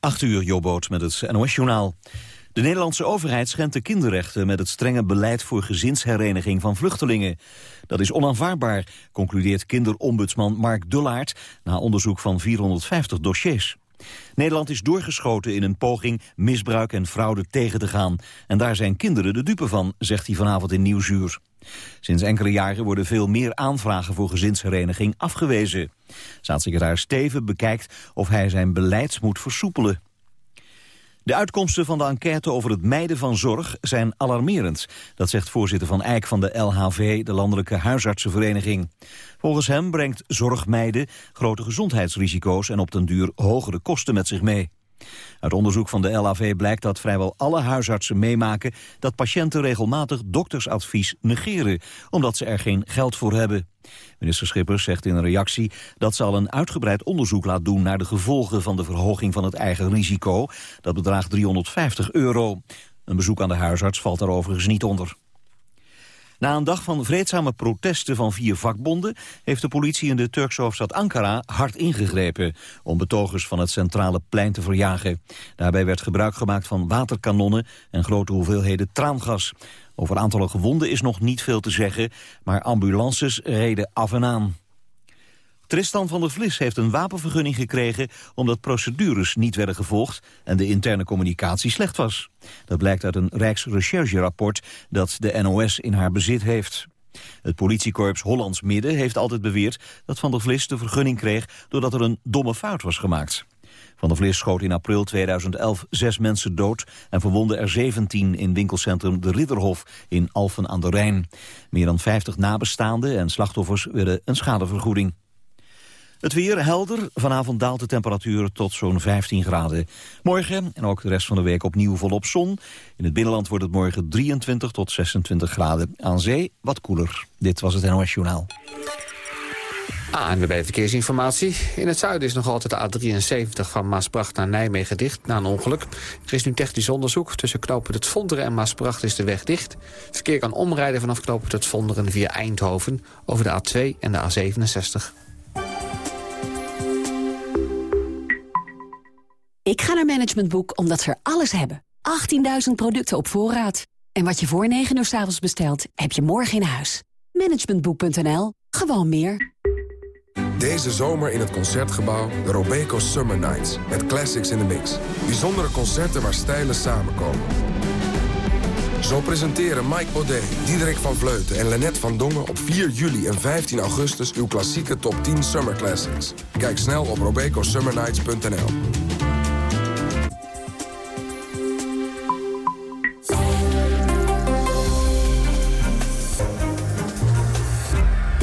8 uur, Jobboot met het NOS-journaal. De Nederlandse overheid schendt de kinderrechten met het strenge beleid voor gezinshereniging van vluchtelingen. Dat is onaanvaardbaar, concludeert kinderombudsman Mark Dullaert na onderzoek van 450 dossiers. Nederland is doorgeschoten in een poging misbruik en fraude tegen te gaan. En daar zijn kinderen de dupe van, zegt hij vanavond in Nieuwsuur. Sinds enkele jaren worden veel meer aanvragen voor gezinshereniging afgewezen. Staatssecretaris Steven bekijkt of hij zijn beleid moet versoepelen. De uitkomsten van de enquête over het mijden van zorg zijn alarmerend. Dat zegt voorzitter Van Eyck van de LHV, de Landelijke Huisartsenvereniging. Volgens hem brengt zorgmijden grote gezondheidsrisico's... en op den duur hogere kosten met zich mee. Uit onderzoek van de LAV blijkt dat vrijwel alle huisartsen meemaken dat patiënten regelmatig doktersadvies negeren, omdat ze er geen geld voor hebben. Minister Schippers zegt in een reactie dat ze al een uitgebreid onderzoek laat doen naar de gevolgen van de verhoging van het eigen risico. Dat bedraagt 350 euro. Een bezoek aan de huisarts valt daar overigens niet onder. Na een dag van vreedzame protesten van vier vakbonden... heeft de politie in de Turkse hoofdstad Ankara hard ingegrepen... om betogers van het centrale plein te verjagen. Daarbij werd gebruik gemaakt van waterkanonnen en grote hoeveelheden traangas. Over aantallen gewonden is nog niet veel te zeggen... maar ambulances reden af en aan. Tristan van der Vlis heeft een wapenvergunning gekregen... omdat procedures niet werden gevolgd en de interne communicatie slecht was. Dat blijkt uit een Rijksrechercherapport dat de NOS in haar bezit heeft. Het politiekorps Hollands Midden heeft altijd beweerd dat Van der Vlis de vergunning kreeg doordat er een domme fout was gemaakt. Van der Vlis schoot in april 2011 zes mensen dood en verwonde er 17 in winkelcentrum De Ridderhof in Alphen aan de Rijn. Meer dan 50 nabestaanden en slachtoffers werden een schadevergoeding. Het weer helder. Vanavond daalt de temperatuur tot zo'n 15 graden. Morgen en ook de rest van de week opnieuw volop zon. In het binnenland wordt het morgen 23 tot 26 graden. Aan zee wat koeler. Dit was het NOS Journaal. ANWB Verkeersinformatie. In het zuiden is nog altijd de A73 van Maasbracht naar Nijmegen dicht na een ongeluk. Er is nu technisch onderzoek. Tussen knooppunt het Vonderen en Maasbracht is de weg dicht. Verkeer kan omrijden vanaf knooppunt het Vonderen via Eindhoven... over de A2 en de A67. Ik ga naar Management Boek omdat ze er alles hebben. 18.000 producten op voorraad. En wat je voor 9 uur s avonds bestelt, heb je morgen in huis. Managementboek.nl. Gewoon meer. Deze zomer in het Concertgebouw de Robeco Summer Nights. Met classics in the mix. Bijzondere concerten waar stijlen samenkomen. Zo presenteren Mike Baudet, Diederik van Vleuten en Lennet van Dongen... op 4 juli en 15 augustus uw klassieke top 10 Summer Classics. Kijk snel op robecosummernights.nl.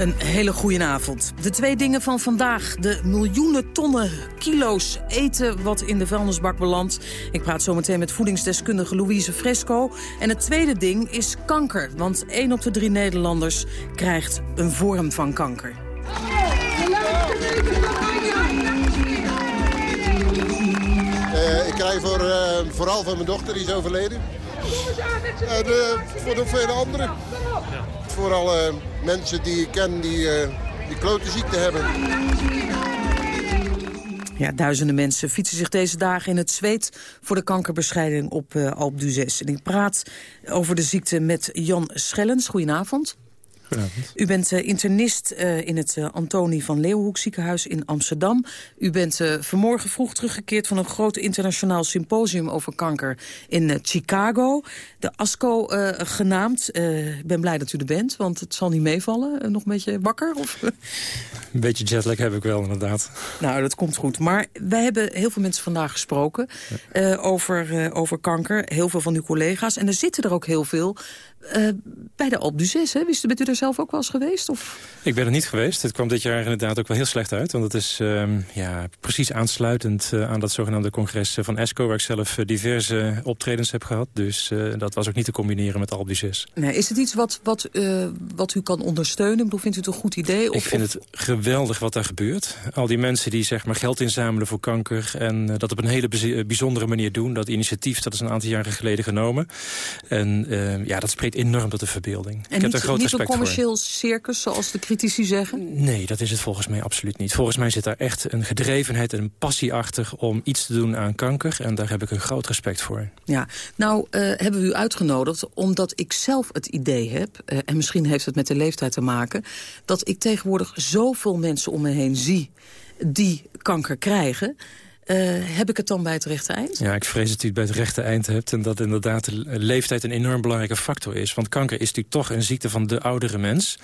Een hele goede avond. De twee dingen van vandaag. De miljoenen tonnen kilo's eten wat in de vuilnisbak belandt. Ik praat zo meteen met voedingsdeskundige Louise Fresco. En het tweede ding is kanker. Want één op de drie Nederlanders krijgt een vorm van kanker. Uh, ik krijg voor, uh, vooral van mijn dochter, die is overleden. En uh, voor de vele anderen. Voor alle mensen die ik ken die, die klote ziekte hebben. Ja, duizenden mensen fietsen zich deze dagen in het zweet... voor de kankerbescheiding op uh, Alp d'Huez. En ik praat over de ziekte met Jan Schellens. Goedenavond. U bent uh, internist uh, in het uh, Antonie van Leeuwenhoek ziekenhuis in Amsterdam. U bent vanmorgen vroeg teruggekeerd van een groot internationaal symposium over kanker in Chicago. De ASCO genaamd. Ik ben blij dat u er bent, want het zal niet meevallen. nog een beetje wakker? Of? Een beetje jetlag heb ik wel, inderdaad. Nou, dat komt goed. Maar wij hebben heel veel mensen vandaag gesproken over, over kanker. Heel veel van uw collega's. En er zitten er ook heel veel uh, bij de Alpe d'Huez, hè? Bent u daar zelf ook wel eens geweest? Of? Ik ben er niet geweest. Het kwam dit jaar inderdaad ook wel heel slecht uit. Want het is um, ja, precies aansluitend uh, aan dat zogenaamde congres van ESCO... waar ik zelf uh, diverse optredens heb gehad. Dus dat was ook niet te combineren met d'Huez. Nee, is het iets wat, wat, wat u kan ondersteunen? Ik vindt u het een goed idee? Of, ik vind het geweldig wat daar gebeurt. Al die mensen die zeg maar, geld inzamelen voor kanker... en dat op een hele bijzondere manier doen. Dat initiatief dat is een aantal jaren geleden genomen. En ja, dat spreekt enorm tot de verbeelding. En ik heb niet, groot niet een commercieel circus, zoals de critici zeggen? Nee, dat is het volgens mij absoluut niet. Volgens mij zit daar echt een gedrevenheid en een passie achter... om iets te doen aan kanker. En daar heb ik een groot respect voor. Ja, nou uh, hebben we u uitgenodigd omdat ik zelf het idee heb... Uh, en misschien heeft het met de leeftijd te maken... dat ik tegenwoordig zoveel mensen om me heen zie die kanker krijgen... Uh, heb ik het dan bij het rechte eind? Ja, ik vrees dat u het bij het rechte eind hebt... en dat inderdaad de leeftijd een enorm belangrijke factor is. Want kanker is natuurlijk toch een ziekte van de oudere mens.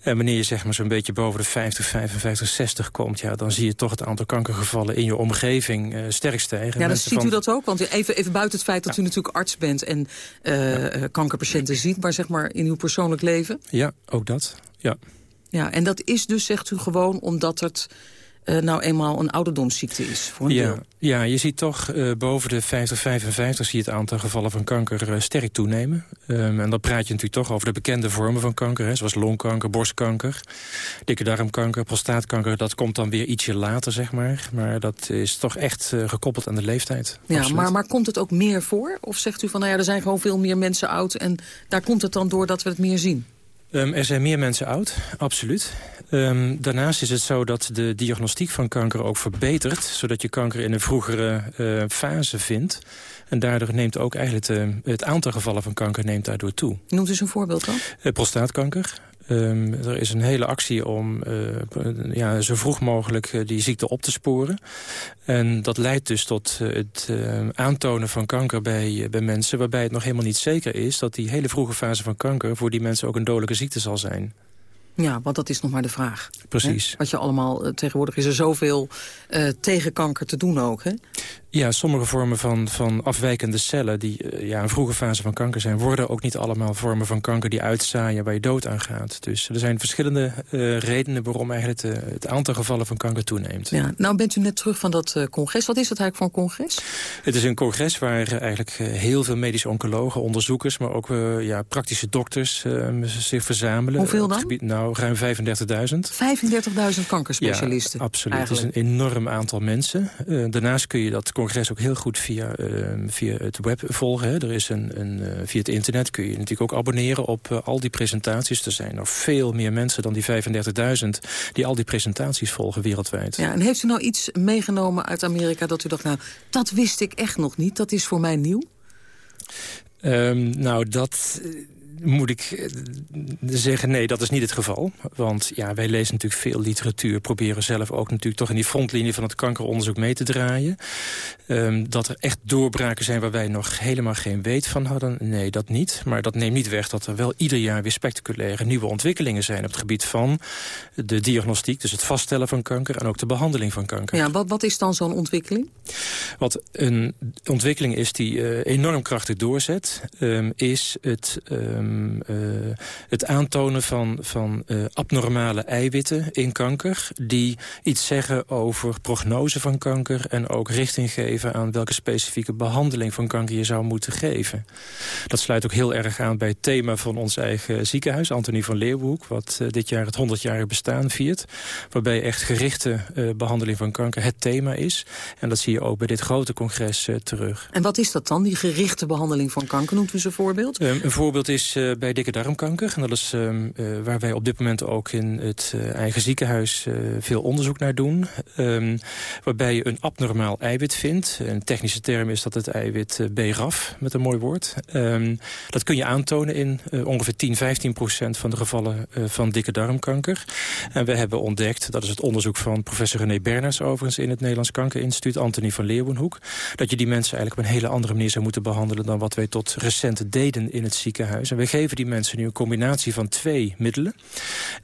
En wanneer je zeg maar zo'n beetje boven de 50, 55, 60 komt... Ja, dan zie je toch het aantal kankergevallen in je omgeving uh, sterk stijgen. Ja, dan ziet u dat ook? Want even, even buiten het feit dat u natuurlijk arts bent... en uh, ja. kankerpatiënten ziet, maar zeg maar in uw persoonlijk leven? Ja, ook dat. Ja. Ja, en dat is dus, zegt u, gewoon omdat het uh, nou eenmaal een ouderdomsziekte is. Voor een ja, deel. ja, je ziet toch uh, boven de 50, 55 zie je het aantal gevallen van kanker uh, sterk toenemen. Um, en dan praat je natuurlijk toch over de bekende vormen van kanker. Hè, zoals longkanker, borstkanker, dikke darmkanker, prostaatkanker. Dat komt dan weer ietsje later, zeg maar. Maar dat is toch echt gekoppeld aan de leeftijd. Ja, maar, maar komt het ook meer voor? Of zegt u van, nou ja, er zijn gewoon veel meer mensen oud... en daar komt het dan door dat we het meer zien? Um, er zijn meer mensen oud, absoluut. Um, daarnaast is het zo dat de diagnostiek van kanker ook verbetert... zodat je kanker in een vroegere uh, fase vindt. En daardoor neemt ook eigenlijk het, het aantal gevallen van kanker neemt daardoor toe. Noemt eens een voorbeeld dan? Uh, prostaatkanker. Um, er is een hele actie om uh, ja, zo vroeg mogelijk uh, die ziekte op te sporen. En dat leidt dus tot uh, het aantonen van kanker bij, bij mensen... waarbij het nog helemaal niet zeker is dat die hele vroege fase van kanker... voor die mensen ook een dodelijke ziekte zal zijn. Ja, want dat is nog maar de vraag. Precies. Hè? Wat je allemaal, tegenwoordig is er zoveel uh, tegen kanker te doen ook, hè? Ja, sommige vormen van, van afwijkende cellen die uh, ja, een vroege fase van kanker zijn... worden ook niet allemaal vormen van kanker die uitzaaien waar je dood aan gaat. Dus er zijn verschillende uh, redenen waarom eigenlijk het, het, aantal gevallen van kanker toeneemt. Ja, nou bent u net terug van dat congres. Wat is dat eigenlijk voor een congres? Het is een congres waar eigenlijk heel veel medische oncologen, onderzoekers... maar ook ja, praktische dokters zich verzamelen. Hoeveel dan? Gebied, nou, ruim 35.000. 35.000 kankerspecialisten? Ja, absoluut. Het is een enorm aantal mensen. Daarnaast kun je dat congres ook heel goed via, uh, via het web volgen. Hè. Er is een, een, uh, via het internet kun je natuurlijk ook abonneren op al die presentaties. Er zijn nog veel meer mensen dan die 35.000 die al die presentaties volgen wereldwijd. Ja, en heeft u nou iets meegenomen uit Amerika dat u dacht... nou, dat wist ik echt nog niet, dat is voor mij nieuw? Um, nou, dat moet ik eh, zeggen, nee, dat is niet het geval. Want ja, wij lezen natuurlijk veel literatuur. Proberen zelf ook natuurlijk toch in die frontlinie van het kankeronderzoek mee te draaien. Um, dat er echt doorbraken zijn waar wij nog helemaal geen weet van hadden. Nee, dat niet. Maar dat neemt niet weg dat er wel ieder jaar weer spectaculaire nieuwe ontwikkelingen zijn... op het gebied van de diagnostiek, dus het vaststellen van kanker... en ook de behandeling van kanker. Ja, wat, wat is dan zo'n ontwikkeling? Wat een ontwikkeling is die uh, enorm krachtig doorzet... Um, is het... Um, Um, uh, het aantonen van, van uh, abnormale eiwitten in kanker... die iets zeggen over prognose van kanker... en ook richting geven aan welke specifieke behandeling van kanker je zou moeten geven. Dat sluit ook heel erg aan bij het thema van ons eigen ziekenhuis... Antonie van Leeuwenhoek, wat uh, dit jaar het 100-jarige bestaan viert... waarbij echt gerichte behandeling van kanker het thema is. En dat zie je ook bij dit grote congres terug. En wat is dat dan, die gerichte behandeling van kanker? Noemt u ze een voorbeeld? Um, een voorbeeld is uh, bij dikke darmkanker. En dat is um, uh, waar wij op dit moment ook in het uh, eigen ziekenhuis veel onderzoek naar doen. Um, waarbij je een abnormaal eiwit vindt. Een technische term is dat het eiwit BRAF, met een mooi woord. Um, dat kun je aantonen in ongeveer 10, 15 procent van de gevallen van dikke darmkanker. En we hebben ontdekt, dat is het onderzoek van professor René Berners overigens in het Nederlands Kankerinstituut, Antonie van Leeuwenhoek, dat je die mensen eigenlijk op een hele andere manier zou moeten behandelen dan wat wij tot recent deden in het ziekenhuis. En we geven die mensen nu een combinatie van twee middelen.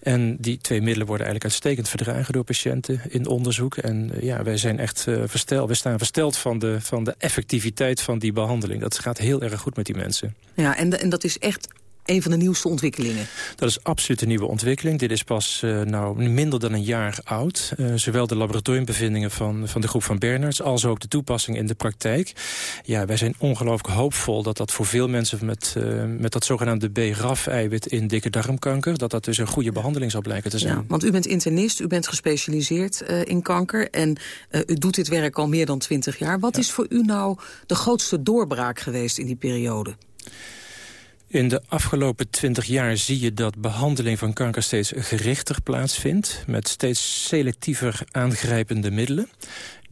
En die twee middelen worden eigenlijk uitstekend verdragen door patiënten in onderzoek. En uh, ja, wij zijn echt uh, versteld, we staan versteld van de, van de effectiviteit van die behandeling. Dat gaat heel erg goed met die mensen. Ja, en, de, en dat is echt een van de nieuwste ontwikkelingen. Dat is absoluut een nieuwe ontwikkeling. Dit is pas uh, nou, minder dan een jaar oud. Uh, zowel de laboratoriumbevindingen van, van de groep van Bernards... als ook de toepassing in de praktijk. Ja, wij zijn ongelooflijk hoopvol dat dat voor veel mensen... met, uh, met dat zogenaamde B-RAF-eiwit in dikke darmkanker... dat dat dus een goede behandeling zal blijken te zijn. Ja, want u bent internist, u bent gespecialiseerd in kanker... en u doet dit werk al meer dan twintig jaar. Wat ja. is voor u nou de grootste doorbraak geweest in die periode? In de afgelopen twintig jaar zie je dat behandeling van kanker steeds gerichter plaatsvindt... met steeds selectiever aangrijpende middelen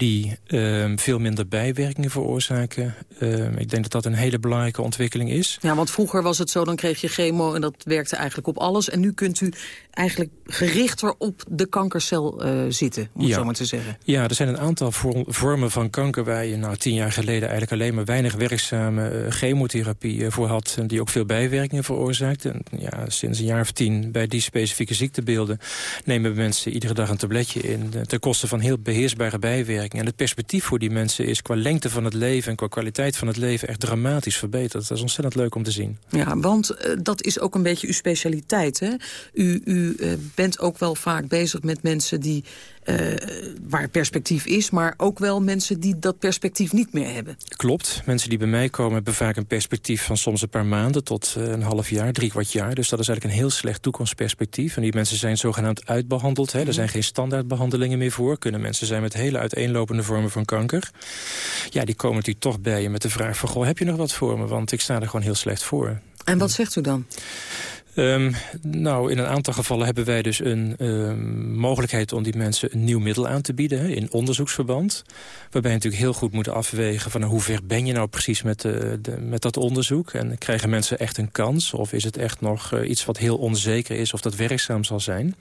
die uh, veel minder bijwerkingen veroorzaken. Uh, ik denk dat dat een hele belangrijke ontwikkeling is. Ja, want vroeger was het zo, dan kreeg je chemo en dat werkte eigenlijk op alles. En nu kunt u eigenlijk gerichter op de kankercel uh, zitten, om ja. zo maar te zeggen. Ja, er zijn een aantal vormen van kanker waar je nou tien jaar geleden eigenlijk alleen maar weinig werkzame uh, chemotherapie voor had. En die ook veel bijwerkingen veroorzaakte. En ja, sinds een jaar of tien bij die specifieke ziektebeelden nemen mensen iedere dag een tabletje in. ten koste van heel beheersbare bijwerkingen. En het perspectief voor die mensen is qua lengte van het leven... en qua kwaliteit van het leven echt dramatisch verbeterd. Dat is ontzettend leuk om te zien. Ja, want uh, dat is ook een beetje uw specialiteit. Hè? U, u uh, bent ook wel vaak bezig met mensen die uh, waar perspectief is... maar ook wel mensen die dat perspectief niet meer hebben. Klopt. Mensen die bij mij komen hebben vaak een perspectief... van soms een paar maanden tot uh, een half jaar, drie kwart jaar. Dus dat is eigenlijk een heel slecht toekomstperspectief. En die mensen zijn zogenaamd uitbehandeld. Hè. Er zijn geen standaardbehandelingen meer voor. Kunnen mensen zijn met hele uiteenlopende vormen van kanker. Ja, die komen natuurlijk toch bij je met de vraag van... Goh, heb je nog wat voor me? Want ik sta er gewoon heel slecht voor. En wat zegt u dan? Um, nou, in een aantal gevallen hebben wij dus een um, mogelijkheid om die mensen een nieuw middel aan te bieden in onderzoeksverband. Waarbij je natuurlijk heel goed moet afwegen van hoe ver ben je nou precies met, de, de, met dat onderzoek. En krijgen mensen echt een kans of is het echt nog uh, iets wat heel onzeker is of dat werkzaam zal zijn.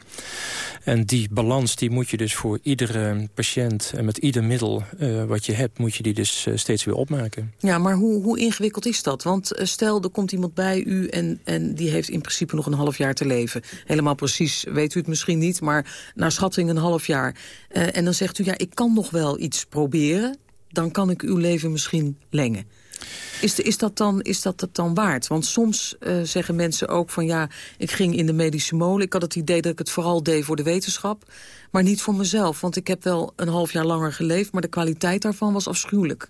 En die balans die moet je dus voor iedere patiënt en met ieder middel uh, wat je hebt moet je die dus steeds weer opmaken. Ja, maar hoe, hoe ingewikkeld is dat? Want stel er komt iemand bij u en, en die heeft in principe nog een half jaar te leven. Helemaal precies weet u het misschien niet, maar naar schatting een half jaar. Uh, en dan zegt u, ja, ik kan nog wel iets proberen. Dan kan ik uw leven misschien lengen. Is, de, is, dat dan, is dat het dan waard? Want soms uh, zeggen mensen ook van ja, ik ging in de medische molen. Ik had het idee dat ik het vooral deed voor de wetenschap. Maar niet voor mezelf. Want ik heb wel een half jaar langer geleefd. Maar de kwaliteit daarvan was afschuwelijk.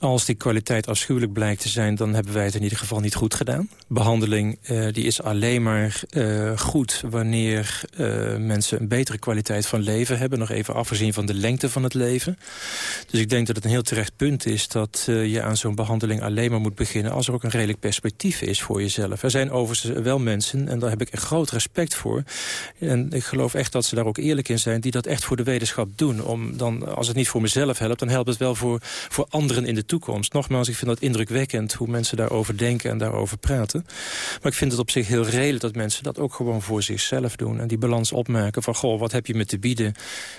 Als die kwaliteit afschuwelijk blijkt te zijn... dan hebben wij het in ieder geval niet goed gedaan. Behandeling uh, die is alleen maar uh, goed wanneer uh, mensen een betere kwaliteit van leven hebben. Nog even afgezien van de lengte van het leven. Dus ik denk dat het een heel terecht punt is... dat je aan zo'n behandeling alleen maar moet beginnen... als er ook een redelijk perspectief is voor jezelf. Er zijn overigens wel mensen, en daar heb ik groot respect voor... en ik geloof echt dat ze daar ook eerlijk in zijn... die dat echt voor de wetenschap doen. Om dan, als het niet voor mezelf helpt, dan helpt het wel voor, voor anderen in de toekomst. Nogmaals, ik vind dat indrukwekkend hoe mensen daarover denken en daarover praten. Maar ik vind het op zich heel redelijk dat mensen dat ook gewoon voor zichzelf doen. En die balans opmaken van, goh, wat heb je me te bieden?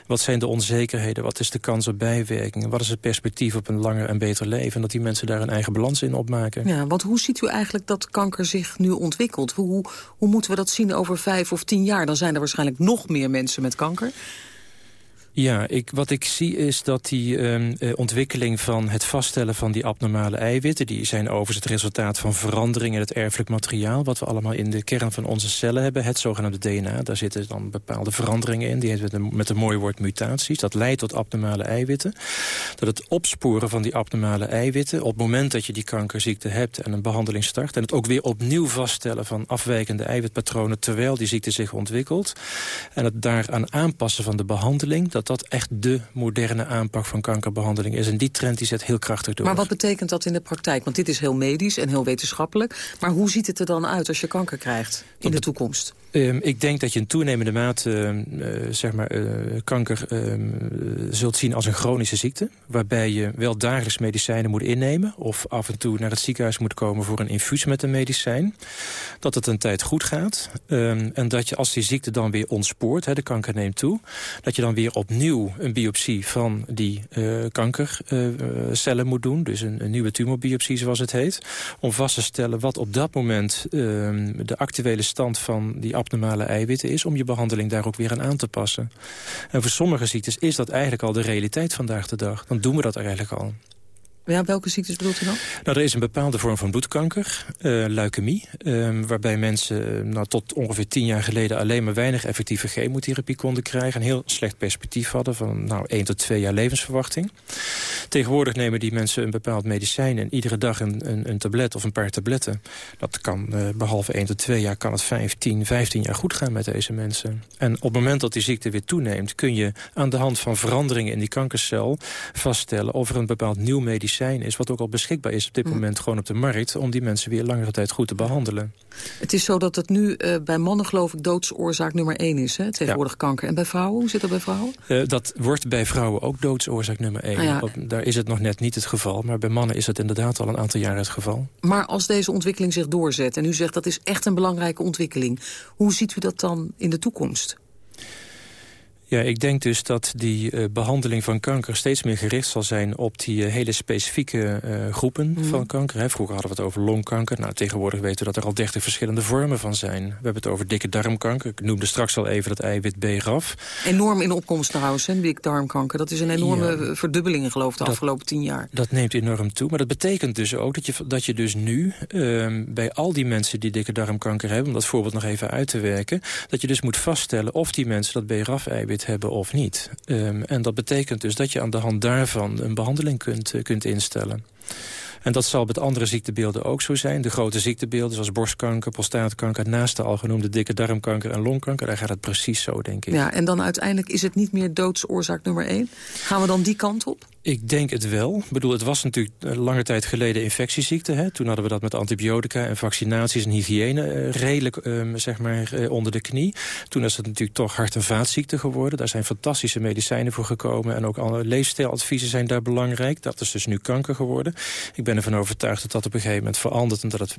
Wat zijn de onzekerheden? Wat is de kans op bijwerkingen? Wat is het perspectief op een langer en beter leven? En dat die mensen daar een eigen balans in opmaken. Ja, want hoe ziet u eigenlijk dat kanker zich nu ontwikkelt? Hoe, hoe moeten we dat zien over vijf of tien jaar? Dan zijn er waarschijnlijk nog meer mensen met kanker. Ja, ik, wat ik zie is dat die um, uh, ontwikkeling van het vaststellen van die abnormale eiwitten... die zijn overigens het resultaat van veranderingen in het erfelijk materiaal... wat we allemaal in de kern van onze cellen hebben, het zogenaamde DNA. Daar zitten dan bepaalde veranderingen in, die heet met een, met een mooi woord mutaties. Dat leidt tot abnormale eiwitten. Dat het opsporen van die abnormale eiwitten... op het moment dat je die kankerziekte hebt en een behandeling start... en het ook weer opnieuw vaststellen van afwijkende eiwitpatronen... terwijl die ziekte zich ontwikkelt... en het daaraan aanpassen van de behandeling... dat dat echt de moderne aanpak van kankerbehandeling is. En die trend die zet heel krachtig door. Maar wat betekent dat in de praktijk? Want dit is heel medisch en heel wetenschappelijk. Maar hoe ziet het er dan uit als je kanker krijgt in de toekomst? Um, ik denk dat je in toenemende mate uh, zeg maar, uh, kanker uh, zult zien als een chronische ziekte. Waarbij je wel dagelijks medicijnen moet innemen. Of af en toe naar het ziekenhuis moet komen voor een infuus met een medicijn. Dat het een tijd goed gaat. En dat je als die ziekte dan weer ontspoort, hè, de kanker neemt toe. Dat je dan weer opnieuw een biopsie van die kankercellen moet doen. Dus een, een, nieuwe tumorbiopsie zoals het heet. Om vast te stellen wat op dat moment ehm, de actuele stand van die abnormale eiwitten is... om je behandeling daar ook weer aan aan te passen. En voor sommige ziektes is dat eigenlijk al de realiteit vandaag de dag. Dan doen we dat eigenlijk al. Ja, welke ziektes bedoelt u dan? Nou, er is een bepaalde vorm van bloedkanker, uh, leukemie... Uh, waarbij mensen nou, tot ongeveer tien jaar geleden... alleen maar weinig effectieve chemotherapie konden krijgen... een heel slecht perspectief hadden van nou, één tot twee jaar levensverwachting. Tegenwoordig nemen die mensen een bepaald medicijn... en iedere dag een, een, een tablet of een paar tabletten. Dat kan, uh, behalve één tot twee jaar, kan het 15, 15 jaar goed gaan met deze mensen. En op het moment dat die ziekte weer toeneemt... kun je aan de hand van veranderingen in die kankercel vaststellen... of er een bepaald nieuw medicijn is... wat ook al beschikbaar is op dit moment gewoon op de markt... om die mensen weer langere tijd goed te behandelen. Het is zo dat het nu uh, bij mannen geloof ik doodsoorzaak nummer één is, hè? tegenwoordig ja. kanker. En bij vrouwen, hoe zit dat bij vrouwen? Uh, dat wordt bij vrouwen ook doodsoorzaak nummer één. Ah, ja. Daar is het nog net niet het geval, maar bij mannen is het inderdaad al een aantal jaren het geval. Maar als deze ontwikkeling zich doorzet en u zegt dat is echt een belangrijke ontwikkeling... hoe ziet u dat dan in de toekomst? Ja, ik denk dus dat die uh, behandeling van kanker steeds meer gericht zal zijn op die uh, hele specifieke uh, groepen mm. van kanker. Hè. Vroeger hadden we het over longkanker. Nou, tegenwoordig weten we dat er al 30 verschillende vormen van zijn. We hebben het over dikke darmkanker. Ik noemde straks al even dat eiwit B-RAF. Enorm in opkomst trouwens, hè, dik darmkanker. Dat is een enorme ja, verdubbeling geloof ik de dat, afgelopen tien jaar. Dat neemt enorm toe. Maar dat betekent dus ook dat je, dat je dus nu ehm, bij al die mensen die dikke darmkanker hebben... om dat voorbeeld nog even uit te werken... dat je dus moet vaststellen of die mensen dat B-RAF-eiwit hebben of niet. Um, en dat betekent dus dat je aan de hand daarvan een behandeling kunt, uh, kunt instellen. En dat zal met andere ziektebeelden ook zo zijn. De grote ziektebeelden zoals borstkanker, prostaatkanker... naast de al genoemde dikke darmkanker en longkanker... daar gaat het precies zo, denk ik. Ja, en dan uiteindelijk is het niet meer doodsoorzaak nummer één? Gaan we dan die kant op? Ik denk het wel. Ik bedoel, het was natuurlijk lange tijd geleden infectieziekte. Hè? Toen hadden we dat met antibiotica en vaccinaties en hygiëne uh, redelijk um, zeg maar, uh, onder de knie. Toen is het natuurlijk toch hart- en vaatziekte geworden. Daar zijn fantastische medicijnen voor gekomen. En ook alle leefstijladviezen zijn daar belangrijk. Dat is dus nu kanker geworden. Ik ben ervan overtuigd dat dat op een gegeven moment verandert. En dat het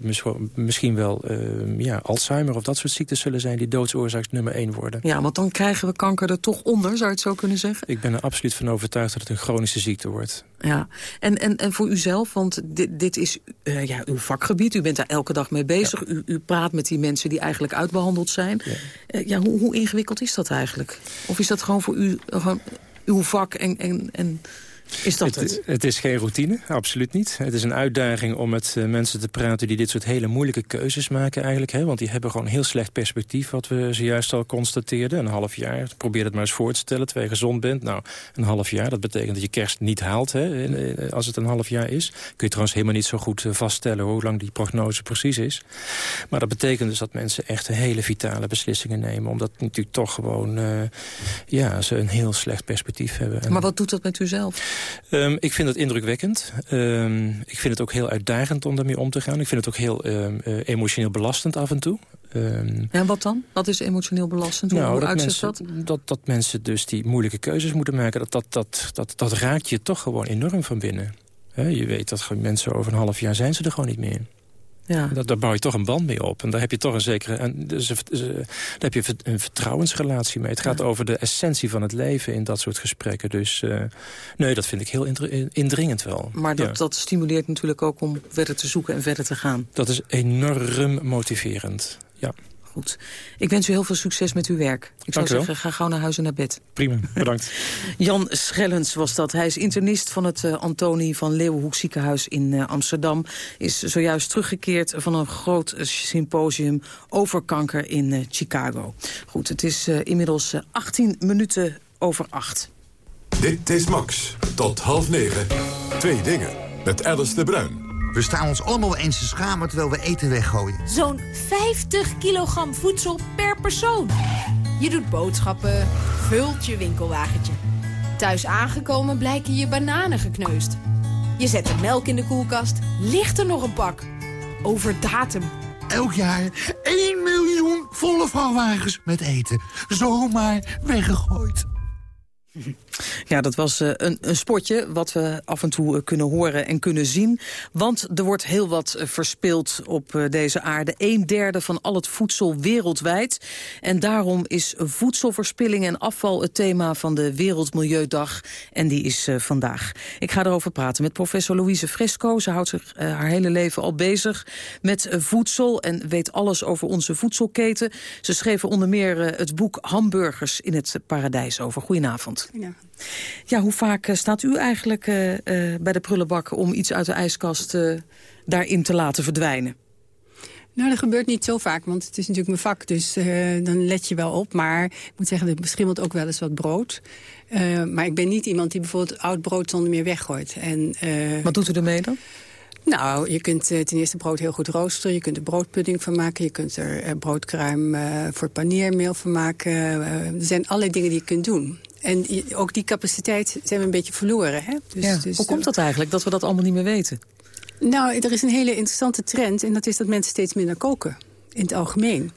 misschien wel uh, ja, Alzheimer of dat soort ziektes zullen zijn... die doodsoorzaak nummer één worden. Ja, want dan krijgen we kanker er toch onder, zou je het zo kunnen zeggen? Ik ben er absoluut van overtuigd dat het een chronische ziekte wordt. Ja, en, en, en voor uzelf, want dit, dit is uh, ja, uw vakgebied. U bent daar elke dag mee bezig. Ja. U, u praat met die mensen die eigenlijk uitbehandeld zijn. Ja, uh, ja hoe, hoe ingewikkeld is dat eigenlijk? Of is dat gewoon voor u gewoon uw vak en... en, en is dat het, het? Het is geen routine, absoluut niet. Het is een uitdaging om met uh, mensen te praten... die dit soort hele moeilijke keuzes maken eigenlijk. Hè? Want die hebben gewoon heel slecht perspectief... wat we zojuist al constateerden. Een half jaar. Probeer het maar eens voor te stellen, terwijl je gezond bent. Nou, een half jaar, dat betekent dat je kerst niet haalt... Hè? als het een half jaar is. Kun je trouwens helemaal niet zo goed uh, vaststellen... hoe lang die prognose precies is. Maar dat betekent dus dat mensen echt hele vitale beslissingen nemen. Omdat natuurlijk toch gewoon... Uh, ja, ze een heel slecht perspectief hebben. Maar wat doet dat met u zelf? Um, ik vind het indrukwekkend. Um, ik vind het ook heel uitdagend om daarmee om te gaan. Ik vind het ook heel um, uh, emotioneel belastend af en toe. en wat dan? Wat is emotioneel belastend? Hoe, nou, dat, mensen, dat? dat? Dat mensen dus die moeilijke keuzes moeten maken... dat, dat, dat, dat, dat raakt je toch gewoon enorm van binnen. He, je weet dat mensen over een half jaar zijn ze er gewoon niet meer. Ja. Dat, daar bouw je toch een band mee op. En daar heb je toch een zekere. En dus, daar heb je een vertrouwensrelatie mee. Het gaat ja. over de essentie van het leven in dat soort gesprekken. Dus uh, nee, dat vind ik heel indringend wel. Maar dat, ja. dat stimuleert natuurlijk ook om verder te zoeken en verder te gaan. Dat is enorm motiverend. Ja. Goed. Ik wens u heel veel succes met uw werk. Ik zou zeggen, ga gauw naar huis en naar bed. Prima, bedankt. Jan Schellens was dat. Hij is internist van het uh, Antonie van Leeuwenhoek ziekenhuis in uh, Amsterdam. Is zojuist teruggekeerd van een groot uh, symposium over kanker in Chicago. Goed, het is inmiddels 18 minuten over 8. Dit is Max. Tot half negen. Twee dingen. Met Alice de Bruin. We staan ons allemaal eens te schamen terwijl we eten weggooien. Zo'n 50 kilogram voedsel per persoon. Je doet boodschappen, vult je winkelwagentje. Thuis aangekomen blijken je bananen gekneusd. Je zet de melk in de koelkast, ligt er nog een pak. Over datum. Elk jaar 1 miljoen volle vrouwwagens met eten. Zomaar weggegooid. Ja, dat was uh, een, een spotje wat we af en toe uh, kunnen horen en kunnen zien. Want er wordt heel wat uh, verspild op deze aarde. Een derde van al het voedsel wereldwijd. En daarom is voedselverspilling en afval het thema van de Wereldmilieudag. En die is vandaag. Ik ga erover praten met professor Louise Fresco. Ze houdt zich haar hele leven al bezig met voedsel en weet alles over onze voedselketen. Ze schreef onder meer het boek Hamburgers in het Paradijs over. Goedenavond. Goedenavond. Ja, hoe vaak staat u eigenlijk bij de prullenbak... om iets uit de ijskast daarin te laten verdwijnen? Nou, dat gebeurt niet zo vaak, want het is natuurlijk mijn vak. Dus dan let je wel op. Maar ik moet zeggen, er beschimmelt ook wel eens wat brood. Maar ik ben niet iemand die bijvoorbeeld oud brood zonder meer weggooit. En, Wat doet u ermee dan? Nou, je kunt ten eerste brood heel goed roosteren. Je kunt er broodpudding van maken. Je kunt er broodkruim voor paneermeel van maken. er zijn allerlei dingen die je kunt doen. En ook die capaciteit zijn we een beetje verloren. Hè? Dus, ja. dus, Hoe komt dat eigenlijk, dat we dat allemaal niet meer weten? Nou, er is een hele interessante trend. En dat is dat mensen steeds minder koken in het algemeen.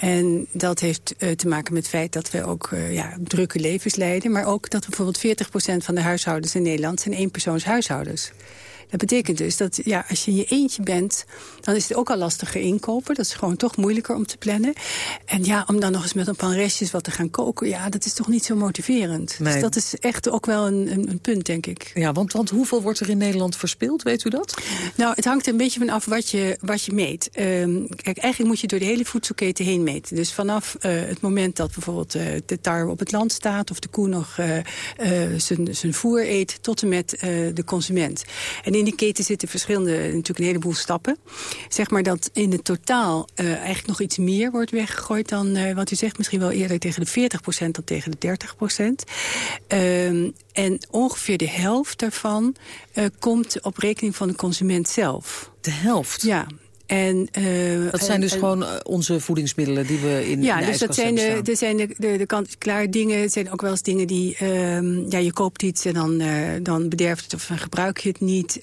En dat heeft uh, te maken met het feit dat we ook uh, ja, drukke levens leiden... maar ook dat bijvoorbeeld 40% van de huishoudens in Nederland... zijn eenpersoonshuishoudens. Dat betekent dus dat ja, als je in je eentje bent... dan is het ook al lastiger inkopen. Dat is gewoon toch moeilijker om te plannen. En ja, om dan nog eens met een pan restjes wat te gaan koken... ja, dat is toch niet zo motiverend. Nee. Dus dat is echt ook wel een, een, een, punt, denk ik. Ja, want, want hoeveel wordt er in Nederland verspild? Weet u dat? Nou, het hangt een beetje van af wat je, wat je meet. Um, kijk, eigenlijk moet je door de hele voedselketen heen meten. Dus vanaf uh, het moment dat bijvoorbeeld uh, de tarwe op het land staat... of de koe nog uh, zijn voer eet, tot en met de consument. En in die keten zitten verschillende, natuurlijk een heleboel stappen. Zeg maar dat in het totaal uh, eigenlijk nog iets meer wordt weggegooid dan uh, wat u zegt. Misschien wel eerder tegen de 40% dan tegen de 30% uh, en ongeveer de helft daarvan uh, komt op rekening van de consument zelf. De helft? Ja. En, uh, dat zijn dus en, gewoon onze voedingsmiddelen die we in ja, de dus dat zijn de, de, zijn de, de, de kant-klaar dingen. Het zijn ook wel eens dingen die... Uh, ja, je koopt iets en dan, uh, dan bederft het of gebruik je het niet.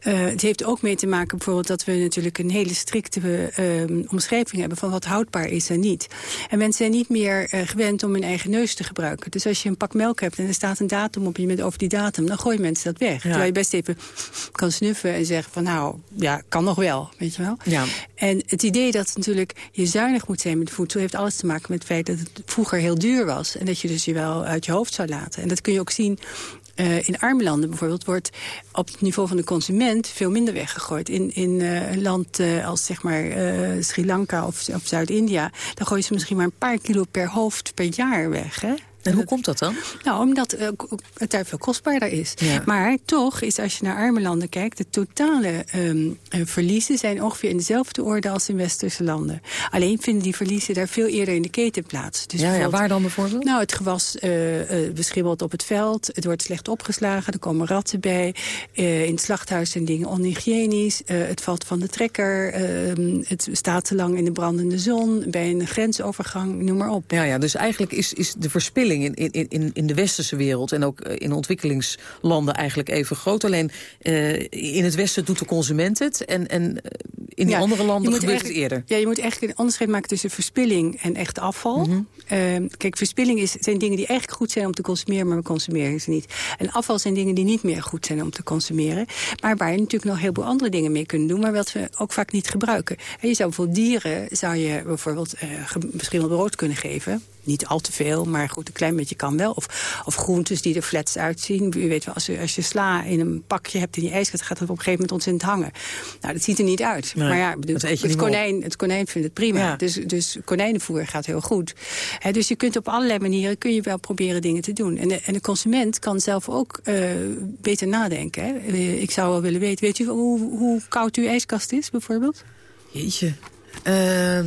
Het heeft ook mee te maken bijvoorbeeld dat we natuurlijk een hele strikte ehm, omschrijving hebben... van wat houdbaar is en niet. En mensen zijn niet meer gewend om hun eigen neus te gebruiken. Dus als je een pak melk hebt en er staat een datum op... en je bent over die datum, dan gooien mensen dat weg. Ja. Terwijl je best even kan snuffen en zeggen van... nou, ja, kan nog wel weet je wel. Ja. En het idee dat natuurlijk je zuinig moet zijn met voedsel... heeft alles te maken met het feit dat het vroeger heel duur was. En dat je dus je wel uit je hoofd zou laten. En dat kun je ook zien uh, in arme landen bijvoorbeeld wordt op het niveau van de consument veel minder weggegooid. In, in uh, een land uh, als zeg maar Sri Lanka of, of Zuid-India... dan gooien ze misschien maar een paar kilo per hoofd per jaar weg. Hè? En hoe komt dat dan? Nou, omdat uh, het daar veel kostbaarder is. Ja. Maar toch is, als je naar arme landen kijkt... de totale um, verliezen zijn ongeveer in dezelfde orde als in westerse landen. Alleen vinden die verliezen daar veel eerder in de keten plaats. Dus ja, ja, waar dan bijvoorbeeld? Nou, het gewas uh, uh, beschimmelt op het veld. Het wordt slecht opgeslagen. Er komen ratten bij. in het slachthuis zijn dingen onhygiënisch. het valt van de trekker. Ehm, het staat te lang in de brandende zon. Bij een grensovergang, noem maar op. Ja, ja dus eigenlijk is, is de verspilling in, in, in, in de westerse wereld en ook in ontwikkelingslanden eigenlijk even groot. Alleen uh, in het westen doet de consument het en, en in die ja, andere landen gebeurt het eerder. Ja, je moet echt een onderscheid maken tussen verspilling en echt afval. Mm -hmm. uh, kijk, verspilling is, zijn dingen die eigenlijk goed zijn om te consumeren, maar we consumeren ze niet. En afval zijn dingen die niet meer goed zijn om te consumeren. Maar waar je natuurlijk nog heel veel andere dingen mee kunnen doen, maar wat we ook vaak niet gebruiken. En je zou bijvoorbeeld dieren, zou je bijvoorbeeld uh, misschien wel brood kunnen geven niet al te veel, maar goed, een klein beetje kan wel. Of, of groentes die er flats uitzien. U weet wel, als je, als je sla in een pakje hebt in die ijskast... gaat het op een gegeven moment ontzettend hangen. Nou, dat ziet er niet uit. Nee, maar ja, bedoel, het, konijn, het konijn vindt het prima. Ja. Dus, dus konijnenvoer gaat heel goed. He, dus je kunt op allerlei manieren kun je wel proberen dingen te doen. En de, en de consument kan zelf ook uh, beter nadenken. Hè. Ik zou wel willen weten, weet u hoe, hoe koud uw ijskast is bijvoorbeeld? Jeetje. Uh...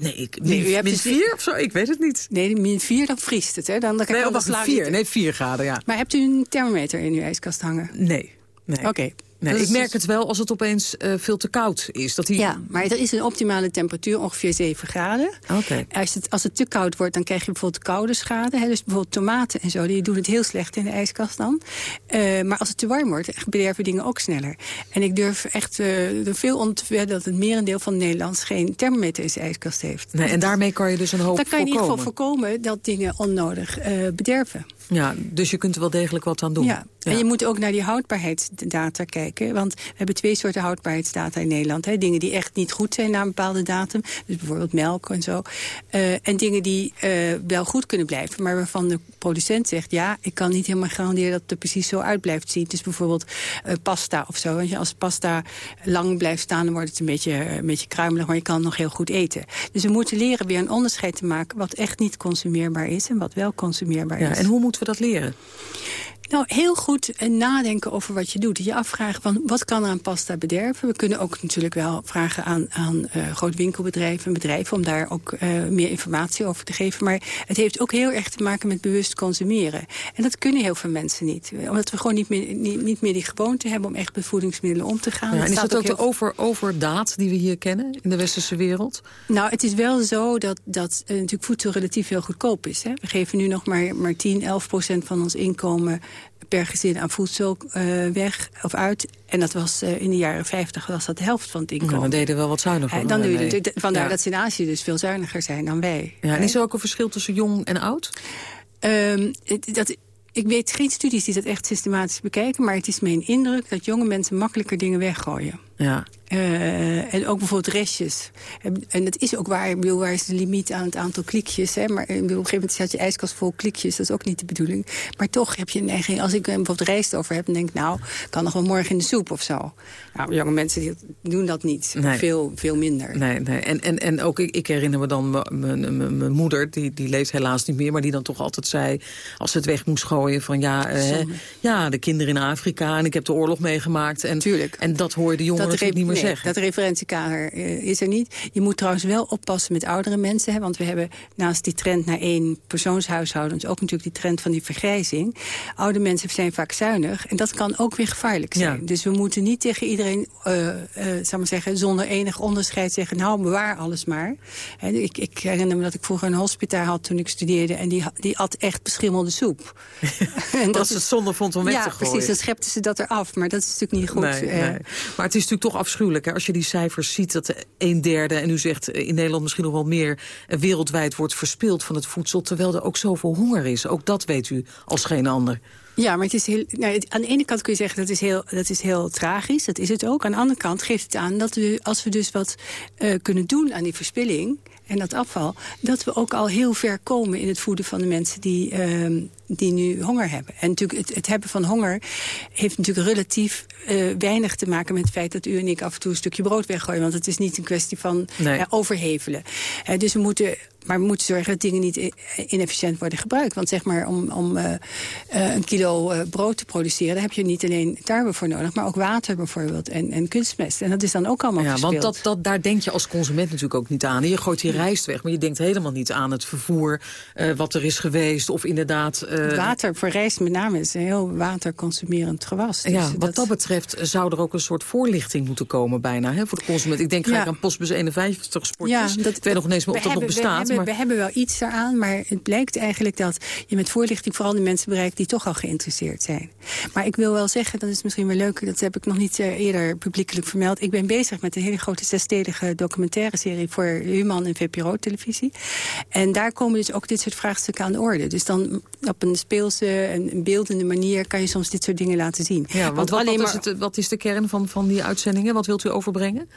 Nee, ik, nee, min, min 4 dus of zo? Ik weet het niet. Nee, min 4, dan vriest het. Hè? Dan, dan nee, oh, wacht, 4. Nee, 4 graden, ja. Maar hebt u een thermometer in uw ijskast hangen? Nee. nee. Oké. Okay. Nee, ik merk het wel als het opeens uh, veel te koud is. Dat die... Ja, maar er is een optimale temperatuur, ongeveer 7 graden. Okay. Als, het, als het te koud wordt, dan krijg je bijvoorbeeld koude schade. Hè? Dus bijvoorbeeld tomaten en zo, die doen het heel slecht in de ijskast dan. Uh, maar als het te warm wordt, bederven dingen ook sneller. En ik durf echt uh, er veel om te dat het merendeel van Nederlands... geen thermometer in zijn ijskast heeft. Nee, en daarmee kan je dus een hoop Dan kan je voorkomen. in ieder geval voorkomen dat dingen onnodig bederven. Ja, dus je kunt er wel degelijk wat aan doen. Ja, en je moet ook naar die houdbaarheidsdata kijken. Want we hebben twee soorten houdbaarheidsdata in Nederland. Hè. Dingen die echt niet goed zijn na een bepaalde datum. Dus bijvoorbeeld melk en zo. Uh, en dingen die uh, wel goed kunnen blijven. Maar waarvan de producent zegt... ja, ik kan niet helemaal garanderen dat het er precies zo uit blijft zien. Dus bijvoorbeeld uh, pasta of zo. Want als pasta lang blijft staan... dan wordt het een beetje, een beetje kruimelig. Maar je kan het nog heel goed eten. Dus we moeten leren weer een onderscheid te maken... wat echt niet consumeerbaar is en wat wel consumeerbaar ja, is. En hoe we dat leren? Nou, heel goed nadenken over wat je doet. Je afvragen van wat kan er aan pasta bederven. We kunnen ook natuurlijk wel vragen aan, aan uh, groot winkelbedrijven en bedrijven... om daar ook uh, meer informatie over te geven. Maar het heeft ook heel erg te maken met bewust consumeren. En dat kunnen heel veel mensen niet. Omdat we gewoon niet meer, niet, niet meer die gewoonte hebben... om echt met voedingsmiddelen om te gaan. Ja, en is dat ook, ook de over, overdaad die we hier kennen in de westerse wereld? Nou, het is wel zo dat, dat uh, natuurlijk voedsel relatief heel goedkoop is. Hè? We geven nu nog maar, maar 10, 11 procent van ons inkomen per gezin aan voedsel uh, weg of uit. En dat was uh, in de jaren 50 was dat de helft van het inkomen. Dan deden we wel wat zuiniger. Uh, dan doe je nee. Vandaar ja. dat ze in Azië dus veel zuiniger zijn dan wij. Ja, en is er ook een verschil tussen jong en oud? Um, dat, ik weet geen studies die dat echt systematisch bekijken... maar het is mijn indruk dat jonge mensen makkelijker dingen weggooien. Ja. Uh, en ook bijvoorbeeld restjes. En, en dat is ook waar. Ik bedoel, waar is de limiet aan het aantal klikjes? Hè? Maar ik bedoel, op een gegeven moment staat je ijskast vol klikjes. Dat is ook niet de bedoeling. Maar toch heb je een neiging... Als ik bijvoorbeeld rijst over heb, dan denk ik... nou, kan nog wel morgen in de soep of zo. Nou, jonge mensen die doen dat niet. Nee. Veel, veel minder. Nee, nee. En, en, en ook, ik, ik herinner me dan mijn moeder... Die, die leeft helaas niet meer, maar die dan toch altijd zei... als ze het weg moest gooien van ja, uh, ja, de kinderen in Afrika... en ik heb de oorlog meegemaakt. En, Tuurlijk. En dat hoor je de jongeren natuurlijk niet meer zeggen. Dat referentiekader uh, is er niet. Je moet trouwens wel oppassen met oudere mensen. Hè, want we hebben naast die trend naar één persoonshuishoudens... ook natuurlijk die trend van die vergrijzing. Oude mensen zijn vaak zuinig. En dat kan ook weer gevaarlijk zijn. Ja. Dus we moeten niet tegen iedereen, uh, uh, maar zeggen... zonder enig onderscheid zeggen, nou, bewaar alles maar. Hè, ik, ik, herinner me dat ik vroeger een hospitaal had toen ik studeerde... en die, die at echt beschimmelde soep. en dat ze het zonde vond om weg ja, te gooien. precies, dan schepten ze dat eraf. Maar dat is natuurlijk niet goed. Nee, nee. Maar het is natuurlijk toch afschuwelijk. Als je die cijfers ziet, dat een derde... en u zegt in Nederland misschien nog wel meer... wereldwijd wordt verspild van het voedsel... terwijl er ook zoveel honger is. Ook dat weet u als geen ander. Ja, maar het is heel, nou, aan de ene kant kun je zeggen dat is, heel, dat is heel tragisch. Dat is het ook. Aan de andere kant geeft het aan dat we, als we dus wat uh, kunnen doen aan die verspilling en dat afval... dat we ook al heel ver komen in het voeden van de mensen die, uh, die nu honger hebben. En natuurlijk het, het hebben van honger heeft natuurlijk relatief uh, weinig te maken... met het feit dat u en ik af en toe een stukje brood weggooien. Want het is niet een kwestie van nee. uh, overhevelen. Uh, dus we moeten... Maar we moeten zorgen dat dingen niet inefficiënt worden gebruikt. Want zeg maar, om, om uh, uh, een kilo uh, brood te produceren... daar heb je niet alleen tarwe voor nodig... maar ook water bijvoorbeeld en, en kunstmest. En dat is dan ook allemaal ja. Want dat, dat, daar denk je als consument natuurlijk ook niet aan. Je gooit die rijst weg, maar je denkt helemaal niet aan het vervoer... Wat er is geweest of inderdaad... Water voor rijst met name is een heel waterconsumerend gewas. Dus ja, wat dat... dat betreft zou er ook een soort voorlichting moeten komen bijna hè, voor de consument. Ik denk graag ja. aan Postbus 51 sportjes. Ja, dat, ik weet nog ineens meer of dat nog bestaat. We hebben, we hebben wel iets daaraan, maar het blijkt eigenlijk dat je met voorlichting vooral de mensen bereikt die toch al geïnteresseerd zijn. Maar ik wil wel zeggen, dat is misschien wel leuk, dat heb ik nog niet uh, eerder publiekelijk vermeld. Ik ben bezig met een hele grote zesdelige documentaire serie voor Human en VPRO-televisie. En daar komen dus ook dit soort vraagstukken aan de orde. Dus dan op een speelse en beeldende manier kan je soms dit soort dingen laten zien. Ja, want, want wat, alleen wat, maar... is het, wat is de kern van, van die uitzendingen? Wat wilt u overbrengen?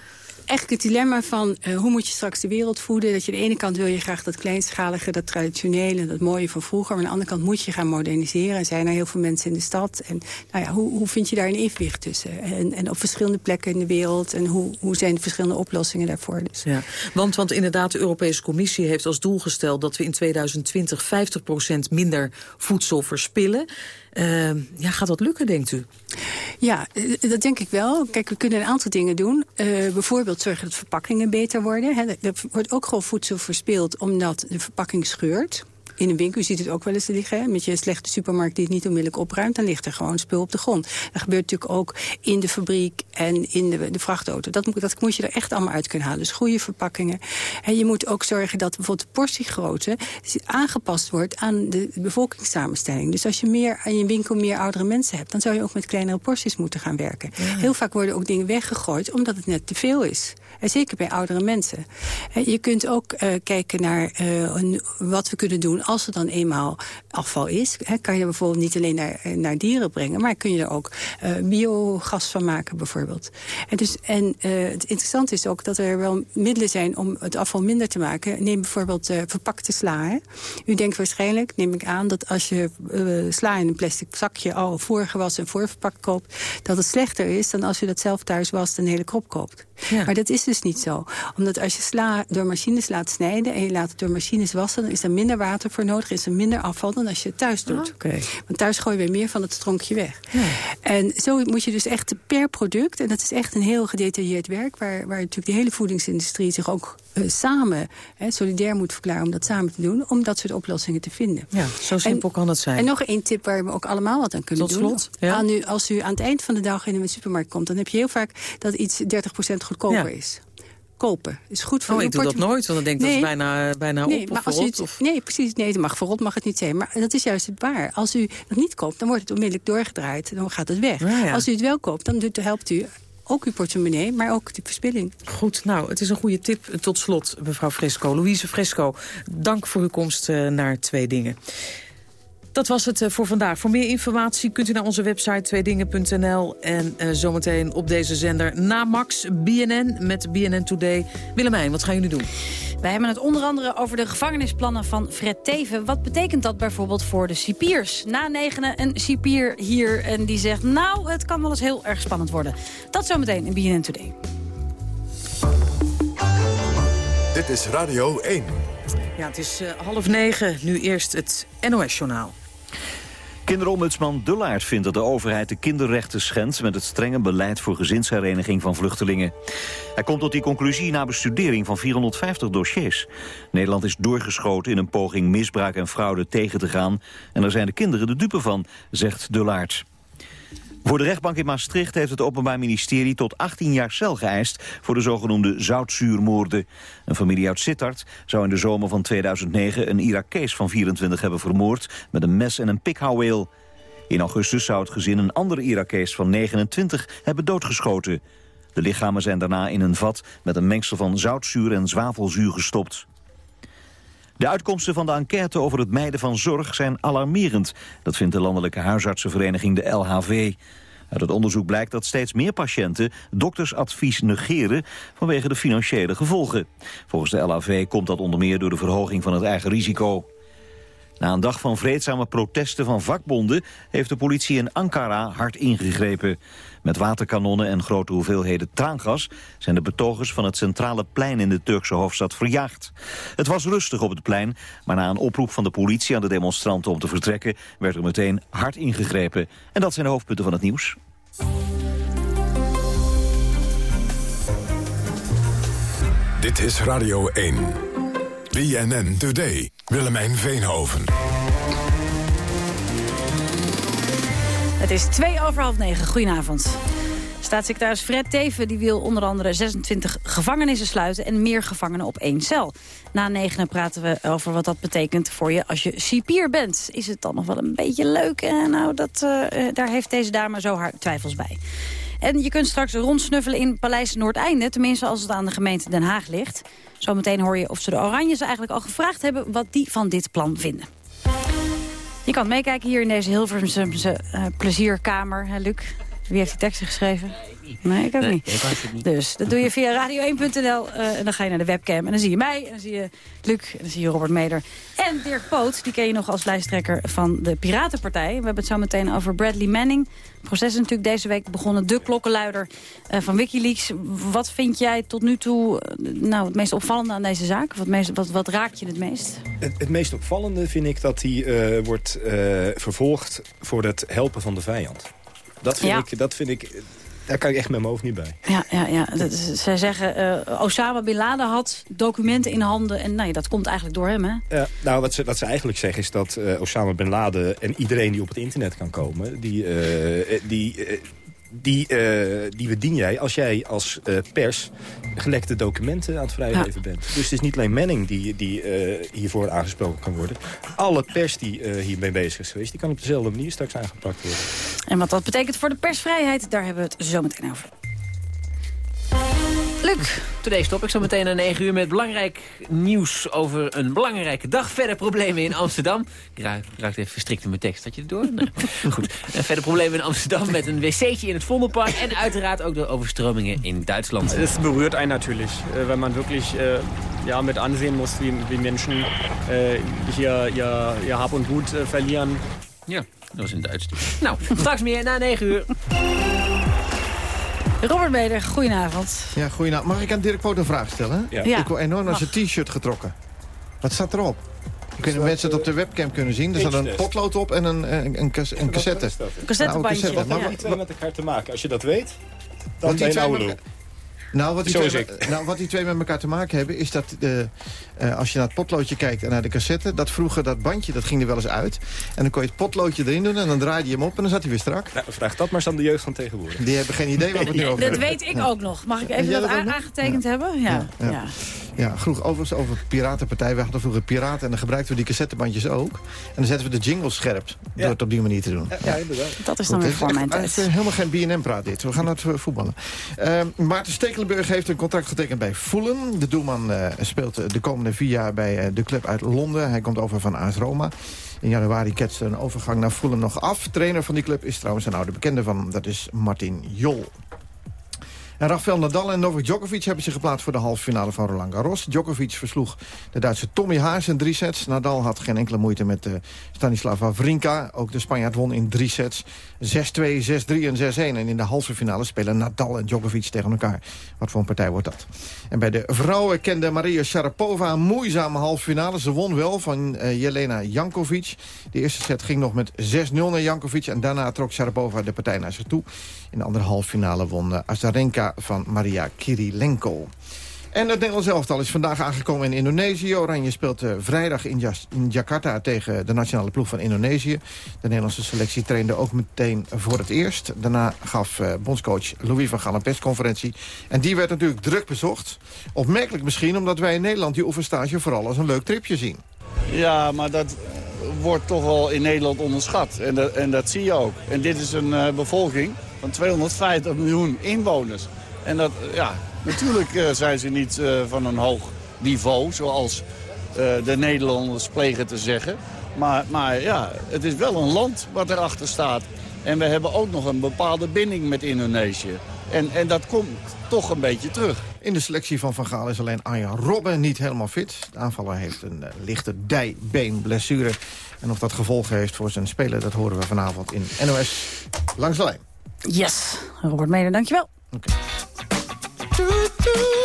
Eigenlijk het dilemma van uh, hoe moet je straks de wereld voeden. Dat je aan de ene kant wil je graag dat kleinschalige, dat traditionele, dat mooie van vroeger. Maar aan de andere kant moet je gaan moderniseren. Er zijn er heel veel mensen in de stad. En nou ja, hoe, hoe vind je daar een evenwicht tussen? En, en op verschillende plekken in de wereld. En hoe, hoe zijn de verschillende oplossingen daarvoor? Dus. Ja, want, want inderdaad, de Europese Commissie heeft als doel gesteld... dat we in 2020 50% minder voedsel verspillen. Uh, ja, gaat dat lukken, denkt u? Ja, dat denk ik wel. Kijk, we kunnen een aantal dingen doen. Uh, bijvoorbeeld zorgen dat verpakkingen beter worden. He, er wordt ook gewoon voedsel verspild omdat de verpakking scheurt. In een winkel, u ziet het ook wel eens liggen, hè, met je slechte supermarkt die het niet onmiddellijk opruimt, dan ligt er gewoon spul op de grond. Dat gebeurt natuurlijk ook in de fabriek en in de, de vrachtauto. Dat, dat moet je er echt allemaal uit kunnen halen. Dus goede verpakkingen. En je moet ook zorgen dat bijvoorbeeld de portiegrootte aangepast wordt aan de bevolkingssamenstelling. Dus als je meer aan je winkel meer oudere mensen hebt, dan zou je ook met kleinere porties moeten gaan werken. Ja. Heel vaak worden ook dingen weggegooid omdat het net te veel is. En zeker bij oudere mensen. Je kunt ook uh, kijken naar uh, wat we kunnen doen En als er dan eenmaal afval is, kan je bijvoorbeeld niet alleen naar, naar dieren brengen... maar kun je er ook biogas van maken bijvoorbeeld. En, dus, en het interessante is ook dat er wel middelen zijn om het afval minder te maken. Neem bijvoorbeeld verpakte sla. U denkt waarschijnlijk, neem ik aan, dat als je sla in een plastic zakje... al voorgewassen en voorverpakt koopt, dat het slechter is... dan als je dat zelf thuis wast een hele krop koopt. Maar dat is dus niet zo. Omdat als je sla door machines laat snijden... en je laat het door machines wassen... dan is er minder water voor nodig, is er minder afval... dan als je het thuis doet. Ah, Want thuis gooi je weer meer van het stronkje weg. Ja. En zo moet je dus echt per product... en dat is echt een heel gedetailleerd werk... waar, waar natuurlijk de hele voedingsindustrie zich ook uh, samen hè, solidair moet verklaren... om dat samen te doen, om dat soort oplossingen te vinden. Ja, zo simpel kan het zijn. En nog één tip waar we ook allemaal wat aan kunnen Tot slot, doen. Ja. Aan u, als u aan het eind van de dag in een supermarkt komt... dan heb je heel vaak dat iets 30% goedkoper Ja. is. Kopen is goed voor Oh, ik doe dat nooit, want dan denk ik dat is bijna, bijna nee, op of als u verrot. het- Of... Nee, precies. Nee, het mag verrot mag het niet zijn. Maar dat is juist het waar. Als u het niet koopt, dan wordt het onmiddellijk doorgedraaid. Dan gaat het weg. Ja, ja. Als u het wel koopt, dan doet, helpt u ook uw portemonnee, maar ook de verspilling. Goed, nou, het is een goede tip. Tot slot, mevrouw Fresco. Louise Fresco, dank voor uw komst eh, naar Twee Dingen. Dat was het eh, voor vandaag. Voor meer informatie kunt u naar onze website tweedingen.nl. En eh, zometeen op deze zender na Max BNN met BNN Today. Willemijn, wat gaan jullie doen? Wij hebben het onder andere over de gevangenisplannen van Fred Teven. Wat betekent dat bijvoorbeeld voor de cipiers? Na negenen een cipier hier en die zegt... nou, het kan wel eens heel erg spannend worden. Dat zometeen in BNN Today. Dit is Radio 1. Ja, het is eh, half negen. Nu eerst het NOS-journaal. Kinderombudsman Dullaert vindt dat de overheid de kinderrechten schendt... met het strenge beleid voor gezinshereniging van vluchtelingen. Hij komt tot die conclusie na bestudering van 450 dossiers. Nederland is doorgeschoten in een poging misbruik en fraude tegen te gaan... en daar zijn de kinderen de dupe van, zegt Dullaert. Voor de rechtbank in Maastricht heeft het Openbaar Ministerie tot 18 jaar cel geëist voor de zogenoemde zoutzuurmoorden. Een familie uit Sittard zou in de zomer van 2009 een Irakees van 24 hebben vermoord met een mes en een pikhouweel. In augustus zou het gezin een andere Irakees van 29 hebben doodgeschoten. De lichamen zijn daarna in een vat met een mengsel van zoutzuur en zwavelzuur gestopt. De uitkomsten van de enquête over het mijden van zorg zijn alarmerend. Dat vindt de landelijke huisartsenvereniging de LHV. Uit het onderzoek blijkt dat steeds meer patiënten doktersadvies negeren vanwege de financiële gevolgen. Volgens de LHV komt dat onder meer door de verhoging van het eigen risico. Na een dag van vreedzame protesten van vakbonden... heeft de politie in Ankara hard ingegrepen. Met waterkanonnen en grote hoeveelheden traangas... zijn de betogers van het centrale plein in de Turkse hoofdstad verjaagd. Het was rustig op het plein, maar na een oproep van de politie... aan de demonstranten om te vertrekken... werd er meteen hard ingegrepen. En dat zijn de hoofdpunten van het nieuws. Dit is Radio 1. BNN Today. Willemijn Veenhoven. Het is twee over half negen. Goedenavond. Staatssecretaris Fred Teven die wil onder andere 26 gevangenissen sluiten... en meer gevangenen op één cel. Na negenen praten we over wat dat betekent voor je als je cipier bent. Is het dan nog wel een beetje leuk? Eh, nou, dat, eh, eh, daar heeft deze dame zo haar twijfels bij. En je kunt straks rondsnuffelen in Paleis Noordeinde. Tenminste, als het aan de gemeente Den Haag ligt. Zometeen hoor je of ze de Oranjes eigenlijk al gevraagd hebben... wat die van dit plan vinden. Je kan meekijken hier in deze Hilversumse uh, plezierkamer, hè, Luc. Wie heeft die teksten geschreven? Nee, ik ook Nee, ik niet. Dus dat doe je via radio1.nl eh, en dan ga je naar de webcam. En dan zie je mij, en dan zie je Luc, en dan zie je Robert Meder. En Dirk Poot, die ken je nog als lijsttrekker van de Piratenpartij. We hebben het zo meteen over Bradley Manning. Het proces is natuurlijk deze week begonnen. De klokkenluider eh, van Wikileaks. Wat vind jij tot nu toe eh, nou, het meest opvallende aan deze zaak? Wat, meest, wat, wat raakt je het meest? Het, het meest opvallende vind ik dat hij eh, wordt vervolgd voor het helpen van de vijand. Dat vind, Ja. ik, dat vind ik, daar kan ik echt met mijn hoofd niet bij. Ja, ja, ja. Dat zij zeggen, eh, Osama Bin Laden had documenten in handen. En nou ja, dat komt eigenlijk door hem, hè? Ja, nou, wat ze, wat ze eigenlijk zeggen is dat eh, Osama Bin Laden en iedereen die op het internet kan komen... die, eh, die, die, eh, die bedien jij als jij als eh, pers gelekte documenten aan het vrijgeven bent. Dus het is niet alleen Manning die, die eh, hiervoor aangesproken kan worden. Alle pers die hiermee bezig is geweest... die kan op dezelfde manier straks aangepakt worden. En wat dat betekent voor de persvrijheid, daar hebben we het zo meteen over. Luc. Today's stop ik zo meteen na 9 uur met belangrijk nieuws over een belangrijke dag. Verder problemen in Amsterdam. Ik raak, raak even verstrikt in mijn tekst. Had je het door? Nee. Goed. En verder problemen in Amsterdam met een wc'tje in het Vondelpark. En uiteraard ook de overstromingen in Duitsland. Het berührt einen natürlich, äh, weil man wirklich äh, ja, mit ansehen muss, wie, wie Menschen äh, hier ihr, ihr Hab und Gut verlieren. Ja, dat was in Duits. Nou, straks meer na 9 uur. Robert Meder, goedenavond. Ja, goedenavond. Mag ik aan Dirk Poot een vraag stellen? Ja. Ja. Ik wil enorm naar zijn t-shirt getrokken. Wat staat erop? Kunnen mensen het op de webcam kunnen zien? Er staat een potlood op en een, een, een, cas- een cassette. Een cassettebandje. Nou, wat- die twee met elkaar te maken? Als je dat weet, Wat dan die ben je een oude. Nou wat, die Zo twee, nou, wat die twee met elkaar te maken hebben... is dat de, eh, als je naar het potloodje kijkt en naar de cassette... dat vroeger dat bandje, dat ging er wel eens uit. En dan kon je het potloodje erin doen en dan draaide je hem op... en dan zat hij weer strak. Nou, vraag dat maar eens aan de jeugd van tegenwoordig. Die hebben geen idee wat we nu over Dat hebben. weet ik Ja. ook nog. Mag ik even dat dat aangetekend hebben? Ja. Ja. ja. Ja, vroeg overigens over Piratenpartij. We hadden vroeger Piraten en dan gebruikten we die cassettebandjes ook. En dan zetten we de jingles scherp door het op die manier te doen. Ja, inderdaad. Dat is Goed, dan weer voor mijn Het is tijd. helemaal geen BNM-praat dit. We gaan naar het eh, voetballen. Eh, Maarten Stekelenburg heeft een contract getekend bij Fulham. De doelman eh, speelt de komende vier jaar bij eh, de club uit Londen. Hij komt over van AS Roma. In januari ketste een overgang naar Fulham nog af. Trainer van die club is trouwens een oude bekende van. Dat is Martin Jol. En Rafael Nadal en Novak Djokovic hebben zich geplaatst voor de halve finale van Roland Garros. Djokovic versloeg de Duitse Tommy Haas in drie sets. Nadal had geen enkele moeite met eh, Stanislav Wawrinka. Ook de Spanjaard won in drie sets. 6-2, 6-3 en 6-1. En in de halve finale spelen Nadal en Djokovic tegen elkaar. Wat voor een partij wordt dat? En bij de vrouwen kende Maria Sharapova een moeizame halve finale. Ze won wel van eh, Jelena Jankovic. De eerste set ging nog met 6-0 naar Jankovic. En daarna trok Sharapova de partij naar zich toe. In de andere halve finale won eh, Azarenka van Maria Kirilenko. En het Nederlands elftal is vandaag aangekomen in Indonesië. Oranje speelt eh, vrijdag in, Jakarta tegen de nationale ploeg van Indonesië. De Nederlandse selectie trainde ook meteen voor het eerst. Daarna gaf eh, bondscoach Louis van Gaal een persconferentie. En die werd natuurlijk druk bezocht. Opmerkelijk misschien omdat wij in Nederland die oefenstage vooral als een leuk tripje zien. Ja, maar dat wordt toch wel in Nederland onderschat. En dat, en dat zie je ook. En dit is een eh, bevolking van 250 miljoen inwoners. En dat, eh, ja, natuurlijk eh, zijn ze niet eh, van een hoog niveau, zoals eh, de Nederlanders plegen te zeggen. Maar, maar ja, het is wel een land wat erachter staat. En we hebben ook nog een bepaalde binding met Indonesië. En, en dat komt toch een beetje terug. In de selectie van Van Gaal is alleen Arjan Robben niet helemaal fit. De aanvaller heeft een lichte dijbeenblessure. En of dat gevolgen heeft voor zijn spelen, dat horen we vanavond in NOS Langs de Lijn. Yes. Robert Meder, dankjewel. you.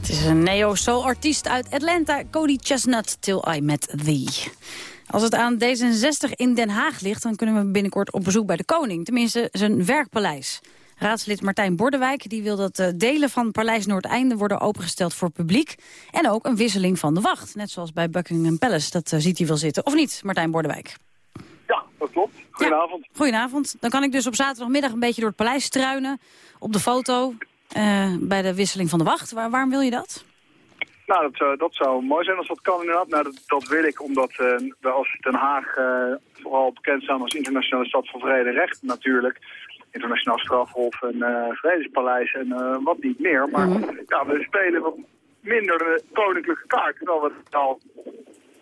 Het is een neo-soul-artiest uit Atlanta, Cody Chestnut, Till I Met Thee. Als het aan D66 in Den Haag ligt, dan kunnen we binnenkort op bezoek bij de koning. Tenminste, zijn werkpaleis. Raadslid Martijn Bordewijk die wil dat eh, delen van Paleis Noordeinde worden opengesteld voor publiek. En ook een wisseling van de wacht, net zoals bij Buckingham Palace. Dat eh, ziet hij wel zitten. Of niet, Martijn Bordewijk? Ja, dat klopt. Goedenavond. Goedenavond. Dan kan ik dus op zaterdagmiddag een beetje door het paleis struinen. Op de foto eh, bij de wisseling van de wacht. Waar, waarom wil je dat? Nou, dat, zou- dat zou mooi zijn als dat kan inderdaad. Nou, dat, dat wil ik omdat eh, we als Den Haag eh, vooral bekend staan als internationale stad van vrede recht natuurlijk. Internationaal strafhof en eh, vredespaleis en wat niet meer. Maar ja, we spelen wat minder de koninklijke kaart. Terwijl we het al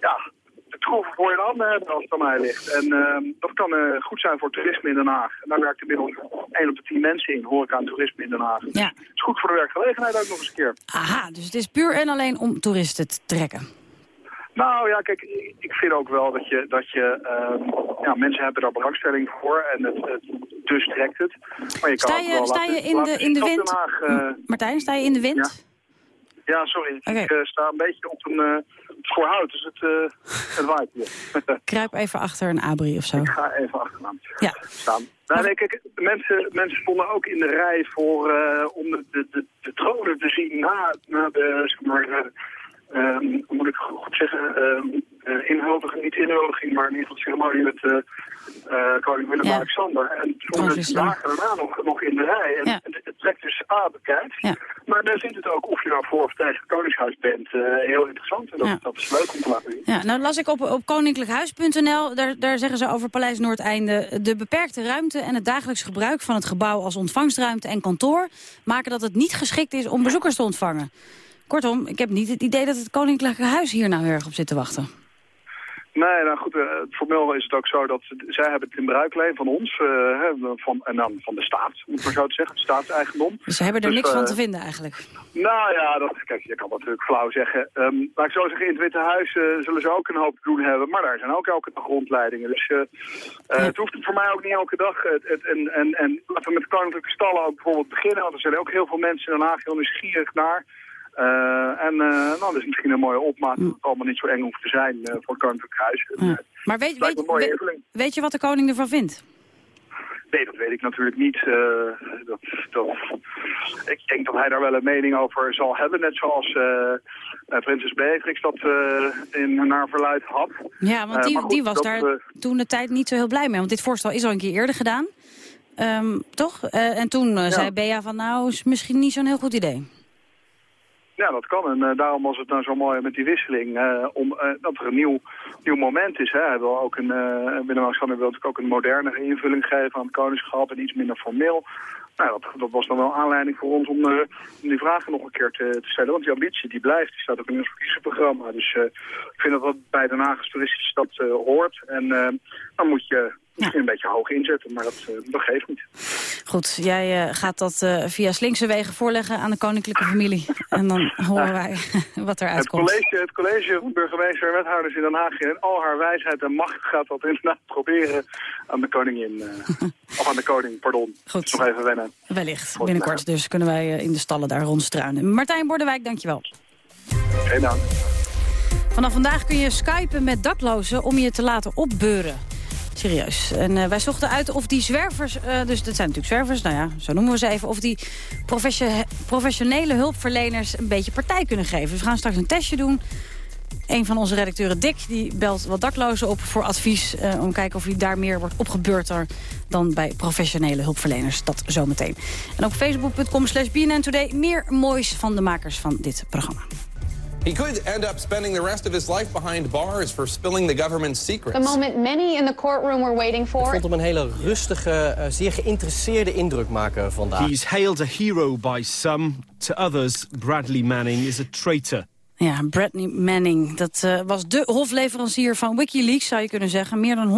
ja, troeven voor je hebben als het aan mij ligt. En eh, dat kan eh, goed zijn voor toerisme in Den Haag. En daar werkt inmiddels 1 op de 10 mensen in, hoor ik aan toerisme in Den Haag. Ja. Het is goed voor de werkgelegenheid ook nog eens een keer. Aha, dus het is puur en alleen om toeristen te trekken. Nou ja, kijk, ik- vind ook wel dat je, dat je ehm, ja, mensen hebben daar belangstelling voor en het, het, dus trekt het. Maar je kan Sta je, wel sta je in laten de, in de wind? Haag, eh, Martijn, sta je in de wind? ja, sorry, ik eh, sta een beetje op een uh, voorhout, dus het, eh het waait hier. Kruip even achter een abri of zo. ik ga even achteraan Ja. staan. Nou, nee, kijk, mensen, mensen stonden ook in de rij voor, eh, om de, de, de, de tronen te zien na, na de, zeg maar, hoe moet ik goed zeggen, ehm eh, inhuldiging, niet inhuldiging, maar in ieder geval ceremonie met eh, koning Willem-Alexander. En stonden de Troonswisseling. dagen daarna nog, nog in de rij. En Ja. het, het trekt dus aan bekijkt. Maar daar zit het ook, of je nou voor of tegen het koningshuis bent, eh, heel interessant. En dat, Ja. dat is leuk om te laten zien. Ja, nou las ik op, op koninklijkhuis.nl, daar, daar zeggen ze over Paleis Noordeinde... de beperkte ruimte en het dagelijks gebruik van het gebouw als ontvangstruimte en kantoor... maken dat het niet geschikt is om bezoekers te ontvangen. Kortom, ik heb niet het idee dat het Koninklijke Huis hier nou heel erg op zit te wachten. Nee, nou goed, eh, formeel is het ook zo dat zij hebben het in bruikleen van ons, eh, hè, van, en dan van de staat, moet ik maar zo te zeggen, het staatseigendom. Dus ze hebben er Dus, niks van eh, te vinden eigenlijk. Nou ja, dat, kijk, je kan dat natuurlijk flauw zeggen. Ehm, laat ik zo zeggen, in het Witte Huis eh, zullen ze ook een hoop te doen hebben. Maar daar zijn ook elke dag rondleidingen. Dus eh, eh, het hoeft voor mij ook niet elke dag. Het, het, en, en, en laten we met de koninklijke stallen ook bijvoorbeeld beginnen. Want er zijn ook heel veel mensen in Den Haag heel nieuwsgierig naar. Eh, en eh, nou, dat is misschien een mooie opmaat dat het allemaal niet zo eng hoeft te zijn eh, voor het Koninklijk Huis. Maar weet, weet, weet, je wat de koning ervan vindt? Nee, dat weet ik natuurlijk niet. Dat, dat, ik denk dat hij daar wel een mening over zal hebben. Net zoals prinses Beatrix dat in naar verluid had. Ja, want die, goed, die was dat, daar toen de tijd niet zo heel blij mee. Want dit voorstel is al een keer eerder gedaan. Ehm, toch? En toen zei Bea van nou, is misschien niet zo'n heel goed idee. Ja, dat kan. En eh, daarom was het nou zo mooi met die wisseling. eh, om, eh, dat er een nieuw, nieuw moment is. Hè. Hij wil ook een, uh, Willem-Alexander wil natuurlijk ook een modernere invulling geven aan het koningschap en iets minder formeel. Nou, dat, dat was dan wel aanleiding voor ons om, die vragen nog een keer te, te stellen. Want die ambitie die blijft, die staat ook in ons verkiezingsprogramma. Dus ik vind dat dat bij Den Haag als toeristische stad hoort. En dan moet je misschien een beetje hoog inzetten, maar dat, eh, dat geeft niet. Goed, jij eh, gaat dat eh, via slinkse wegen voorleggen aan de koninklijke familie. en dan horen wij wat eruit Het komt. college, het college van burgemeester en wethouders in Den Haag in al haar wijsheid en macht gaat dat inderdaad proberen aan de koningin, of aan de koning, pardon. Goed. Nog even wennen. Wellicht, binnenkort dus kunnen wij in de stallen daar rondstruinen. Martijn Bordewijk, dankjewel. Geen dank. Vanaf vandaag kun je skypen met daklozen om je te laten opbeuren. Serieus. En eh, wij zochten uit of die zwervers, eh, dus dat zijn natuurlijk zwervers, nou ja, zo noemen we ze even, of die professio- professionele hulpverleners een beetje partij kunnen geven. Dus we gaan straks een testje doen. Een van onze redacteuren, Dick, die belt wat daklozen op voor advies... eh, om te kijken of hij daar meer wordt opgebeurd dan bij professionele hulpverleners. Dat zometeen. En op facebook.com slash Today meer moois van de makers van dit programma. He could end up spending the rest of his life behind bars for spilling the government's secrets. The moment many in the courtroom were waiting Ik for. vond hem een hele rustige, eh, zeer geïnteresseerde indruk maken vandaag. He's hailed a hero by some. To others, Bradley Manning is a traitor. Ja, Bradley Manning, dat eh, was de hofleverancier van Wikileaks, zou je kunnen zeggen. Meer dan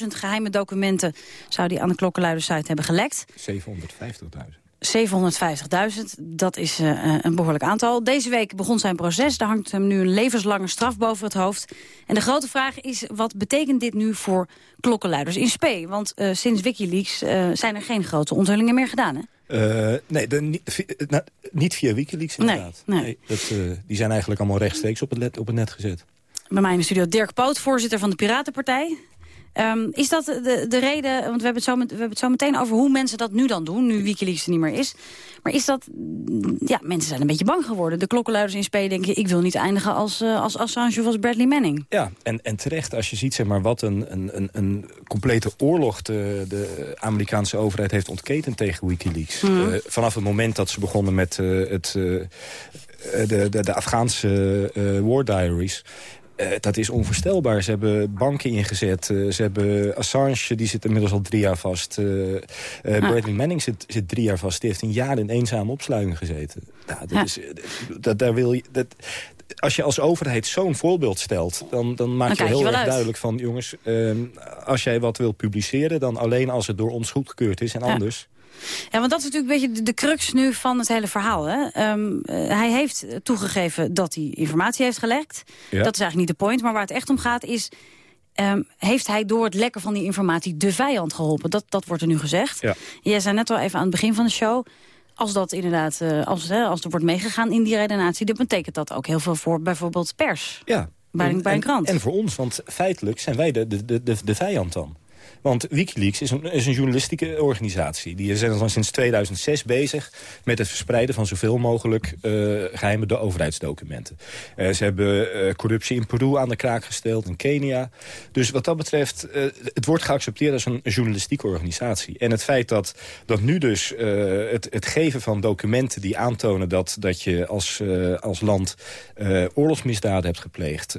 100.000 geheime documenten zou hij aan de klokkenluidersite hebben gelekt. 750.000. 750.000, dat is eh, een behoorlijk aantal. Deze week begon zijn proces. Daar hangt hem nu een levenslange straf boven het hoofd. En de grote vraag is, wat betekent dit nu voor klokkenluiders in spe? Want eh, sinds Wikileaks eh, zijn er geen grote onthullingen meer gedaan, hè? Eh, nee, de, niet, vi- eh, niet via Wikileaks inderdaad. nee. dat, eh, die zijn eigenlijk allemaal rechtstreeks op het, net, op het net gezet. Bij mij in de studio Dirk Poot, voorzitter van de Piratenpartij. Ehm, is dat de, de reden, want we hebben, het zo met, we hebben het zo meteen over hoe mensen dat nu dan doen, nu Wikileaks er niet meer is. Maar is dat, mm, ja, mensen zijn een beetje bang geworden. De klokkenluiders in spe denken, ik wil niet eindigen als, eh, als Assange of als Bradley Manning. Ja, en, en terecht als je ziet zeg maar, wat een, een, een, een complete oorlog de, de Amerikaanse overheid heeft ontketend tegen Wikileaks. Mhm. Eh, vanaf het moment dat ze begonnen met eh, het, de, de, de Afghaanse eh, war diaries... Eh, dat is onvoorstelbaar. Ze hebben banken ingezet. eh, ze hebben Assange, die zit inmiddels al drie jaar vast. eh eh, Bradley Manning zit, zit drie jaar vast. Die heeft een jaar in eenzame opsluiting gezeten. Nou, dat is, dat, daar wil je, dat, als je als overheid zo'n voorbeeld stelt... dan, dan maak Dan je heel erg duidelijk van... jongens, ehm, als jij wat wil publiceren... dan alleen als het door ons goedgekeurd is en Ja. anders... Ja, want dat is natuurlijk een beetje de, crux nu van het hele verhaal. Hè? Ehm, eh, hij heeft toegegeven dat hij informatie heeft gelekt. Ja. Dat is eigenlijk niet de point. Maar waar het echt om gaat is... ehm, heeft hij door het lekken van die informatie de vijand geholpen? Dat, dat wordt er nu gezegd. Ja. Jij zei net al even aan het begin van de show... Als dat inderdaad, eh, als, hè, als er wordt meegegaan in die redenatie... dan betekent dat ook heel veel voor bijvoorbeeld pers. Ja. Bij een- En- bij een en- krant. En voor ons, want feitelijk zijn wij de, de, de, de, de vijand dan. Want Wikileaks is een, is een journalistieke organisatie. Die zijn al sinds 2006 bezig met het verspreiden van zoveel mogelijk eh, geheime overheidsdocumenten. Eh, ze hebben eh, corruptie in Peru aan de kraak gesteld, in Kenia. Dus wat dat betreft, het wordt geaccepteerd als een journalistieke organisatie. En het feit dat, dat nu dus het, het geven van documenten die aantonen dat, dat je als, als land oorlogsmisdaden hebt gepleegd...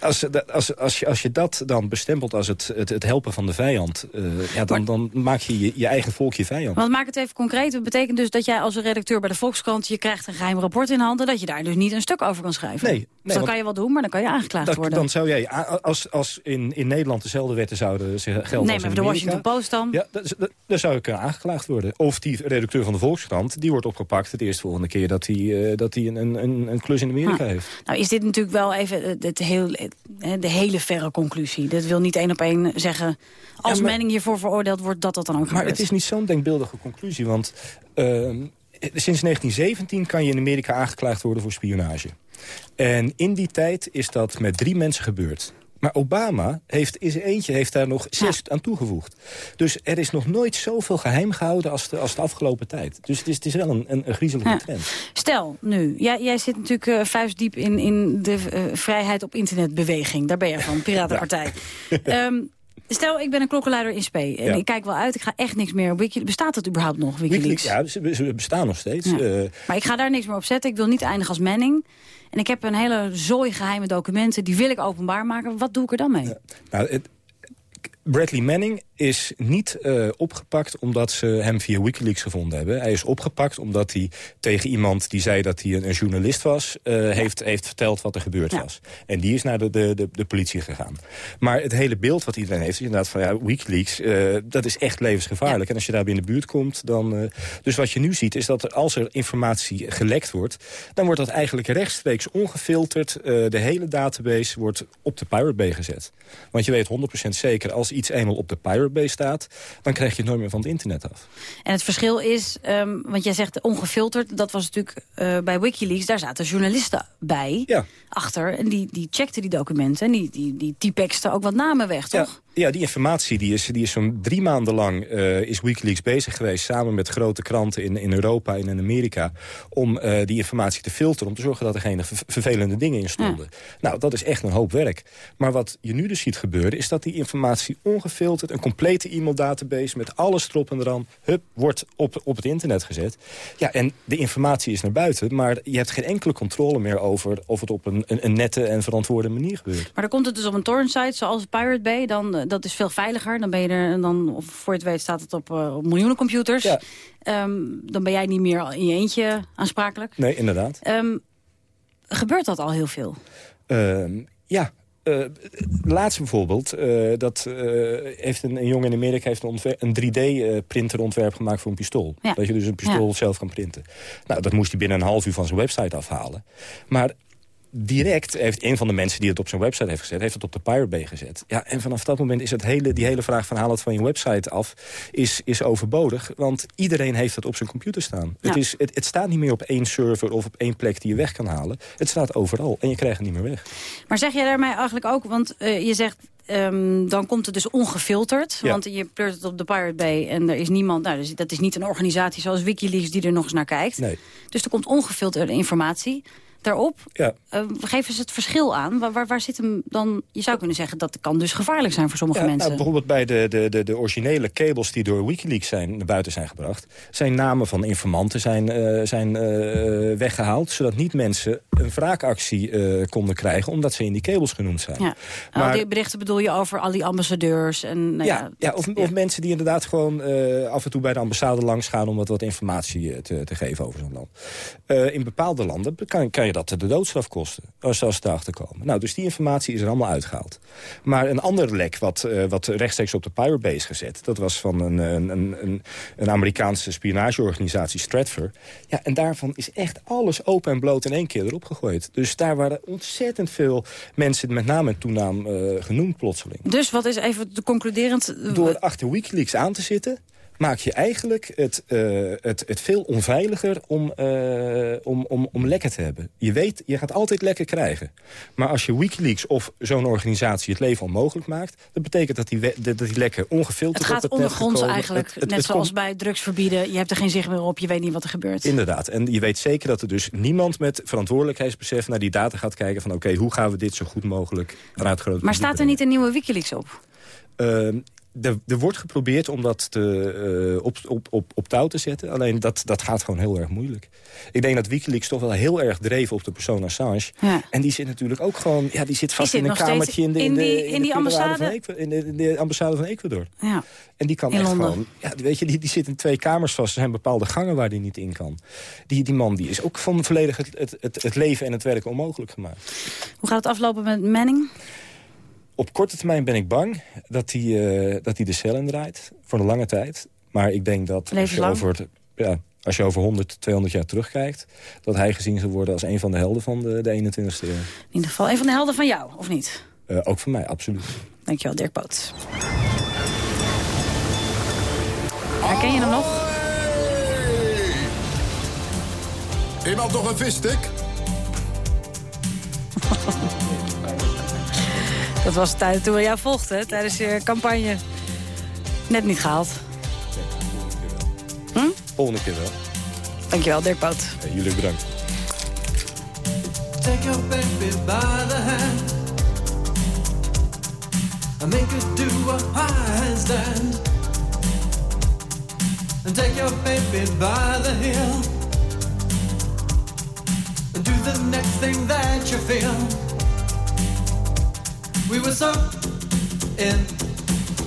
als, als, als, je, als je dat dan bestempelt als het, het, het helpen van de vijand... eh, ja, dan, dan maak je, je je eigen volk je vijand. Want maak het even concreet. Dat betekent dus dat jij als een redacteur bij de Volkskrant... je krijgt een geheim rapport in handen... dat je daar dus niet een stuk over kan schrijven. Nee, nee, dus dat want- kan je wel doen, maar dan kan je aangeklaagd Dat- worden. dan zou jij, als, als in, in Nederland dezelfde wetten zouden gelden Nee, als maar de Washington Post dan? Ja, dan zou ik eh, aangeklaagd worden. Of die redacteur van de Volkskrant, die wordt opgepakt... het eerste volgende keer dat hij, eh, dat hij een, een, een klus in Amerika Ah. heeft. Nou is dit natuurlijk wel even het, het heel, het- de hele verre conclusie. Dat wil niet één op één zeggen... als Ja, Manning hiervoor veroordeeld wordt, dat dat dan ook Maar het is niet zo'n denkbeeldige conclusie, want ehm, sinds 1917 kan je in Amerika aangeklaagd worden voor spionage. En in die tijd is dat met drie mensen gebeurd. Maar Obama heeft, is eentje heeft daar nog zes aan toegevoegd. Dus er is nog nooit zoveel geheim gehouden als de, als de afgelopen tijd. Dus het is, het is wel een, een, een griezelige Ja. trend. Stel, nu, jij, jij zit natuurlijk eh, vuistdiep in, in de eh, vrijheid op internetbeweging. Daar ben je van, Piratenpartij. Ehm, stel, ik ben een klokkenluider in spe. En Ja. ik kijk wel uit, ik ga echt niks meer. Wiki, bestaat het überhaupt nog, Wikileaks? Ja, ze, bestaan nog steeds. Ja. Eh, Maar ik ga daar niks meer op zetten. Ik wil niet eindigen als Manning. En ik heb een hele zooi geheime documenten. Die wil ik openbaar maken. Wat doe ik er dan mee? Nou, het, Bradley Manning is niet eh, opgepakt omdat ze hem via Wikileaks gevonden hebben. Hij is opgepakt omdat hij tegen iemand die zei dat hij een, journalist was... eh, heeft, heeft verteld wat er gebeurd was. En die is naar de, de, de, de politie gegaan. Maar het hele beeld wat iedereen heeft is inderdaad van... ja, Wikileaks, eh, dat is echt levensgevaarlijk. En als je daar binnen de buurt komt, dan... dus wat je nu ziet is dat als er informatie gelekt wordt... dan wordt dat eigenlijk rechtstreeks ongefilterd. de hele database wordt op de Pirate Bay gezet. Want je weet 100% zeker, als iets eenmaal op de Pirate Bay staat... dan krijg je het nooit meer van het internet af. En het verschil is, ehm, want jij zegt ongefilterd... dat was natuurlijk eh, bij Wikileaks, daar zaten journalisten bij... achter, en die, die checkten die documenten... en die, die, die typexten ook wat namen weg, toch? Ja, die informatie die is, die is zo'n drie maanden lang eh, is Wikileaks bezig geweest... samen met grote kranten in, in Europa en in Amerika... om eh, die informatie te filteren, om te zorgen dat er geen ver- vervelende dingen in stonden. Nou, dat is echt een hoop werk. Maar wat je nu dus ziet gebeuren... is dat die informatie ongefilterd, een complete e-maildatabase... met alles erop en eraan, hup, wordt op, op het internet gezet. Ja, en de informatie is naar buiten... maar je hebt geen enkele controle meer over... of het op een, een, een nette en verantwoorde manier gebeurt. Maar dan komt het dus op een torrent-site zoals Pirate Bay. Dan, eh, dat is veel veiliger. Dan ben je er, en dan, of voor je het weet staat het op, eh, op miljoenen computers. Ehm, dan ben jij niet meer in je eentje aansprakelijk. Nee, inderdaad. Ehm, gebeurt dat al heel veel? Ehm, ja. eh, laatst bijvoorbeeld, eh, dat eh, heeft een, een jongen in Amerika heeft een, ontwer- een 3D-printer ontwerp gemaakt voor een pistool. Ja. Dat je dus een pistool Ja. zelf kan printen. Nou, dat moest hij binnen een half uur van zijn website afhalen. Maar direct heeft een van de mensen die het op zijn website heeft gezet... heeft het op de Pirate Bay gezet. Ja, en vanaf dat moment is het hele, die hele vraag van haal het van je website af... is, is overbodig, want iedereen heeft het op zijn computer staan. Het, is, het, het staat niet meer op één server of op één plek die je weg kan halen. Het staat overal en je krijgt het niet meer weg. Maar zeg jij daarmee eigenlijk ook, want eh, je zegt... ehm, dan komt het dus ongefilterd, Ja. want je pleurt het op de Pirate Bay... en er is niemand, nou, dus dat is niet een organisatie zoals Wikileaks... die er nog eens naar kijkt. Nee. Dus er komt ongefilterde informatie daarop. Ja. Eh, geef eens het verschil aan. Waar, waar, waar zit hem dan... Je zou kunnen zeggen dat kan dus gevaarlijk zijn voor sommige Ja, mensen. nou, bijvoorbeeld bij de, de, de, de originele cables die door Wikileaks zijn, naar buiten zijn gebracht... zijn namen van informanten zijn, eh, zijn eh, weggehaald... zodat niet mensen een wraakactie konden krijgen... omdat ze in die cables genoemd zijn. Ja. Maar- Al die berichten bedoel je over al die ambassadeurs. En, nou ja, ja, ja, of, of mensen die inderdaad gewoon af en toe bij de ambassade langs gaan... om wat, wat informatie te, te geven over zo'n land. In bepaalde landen kan, kan je dat de doodstraf kosten. Als, als ze erachter komen. Nou, dus die informatie is er allemaal uitgehaald. Maar een ander lek wat, eh, wat rechtstreeks op de Pirate Bay is gezet... dat was van een, een, een, een, Amerikaanse spionageorganisatie, Stratfor. Ja, en daarvan is echt alles open en bloot in één keer erop gegooid. Dus daar waren ontzettend veel mensen... met naam en toenaam eh, genoemd plotseling. Dus wat is even de concluderend... Door achter Wikileaks aan te zitten maak je eigenlijk het, eh, het, het veel onveiliger om, eh, om, om, om lekken te hebben. Je weet, je gaat altijd lekken krijgen. Maar als je Wikileaks of zo'n organisatie het leven onmogelijk maakt... dat betekent dat die, dat die lekken ongefilterd Het gaat op het net ondergronds eigenlijk. Het- het- net zoals komt- bij drugs verbieden. Je hebt er geen zicht meer op, je weet niet wat er gebeurt. Inderdaad. En je weet zeker dat er dus niemand met verantwoordelijkheidsbesef... naar die data gaat kijken van... oké, hoe gaan we dit zo goed mogelijk grote Maar staat er niet een nieuwe Wikileaks op? Ehm, er, er wordt geprobeerd om dat te, eh, op, op, op, op touw te zetten. Alleen dat, dat gaat gewoon heel erg moeilijk. Ik denk dat Wikileaks toch wel heel erg dreven op de persoon Assange. Ja. En die zit natuurlijk ook gewoon... Ja, die zit vast zit in een kamertje in de, in in de, die- in in de die Pieterwaarde ambassade? Van Ecuador, in, de, in de ambassade van Ecuador. Ja. En die kan In echt Londen. gewoon... Ja, weet je, die, die zit in twee kamers vast. Er zijn bepaalde gangen waar die niet in kan. Die, die man die is ook van volledig het, het, het, het leven en het werken onmogelijk gemaakt. Hoe gaat het aflopen met Manning? Op korte termijn ben ik bang dat hij, eh, dat hij de cel indraait. Voor een lange tijd. Maar ik denk dat als je, over, het- ja, als je over 100, 200 jaar terugkijkt... dat hij gezien zal worden als een van de helden van de, de 21ste eeuw. In ieder geval een van de helden van jou, of niet? Eh, ook van mij, absoluut. Dankjewel, Dirk Boot. Herken je hem nog? Iemand nog een visstick? Dat was de tijd toen we jou volgden, tijdens je campagne. Net niet gehaald. Hm? Volgende keer wel. Dankjewel, Dirk. Eh, jullie bedankt. Take your baby by the hand and make her do a handstand. And take your baby by the heel and do the next thing that you feel. We were so in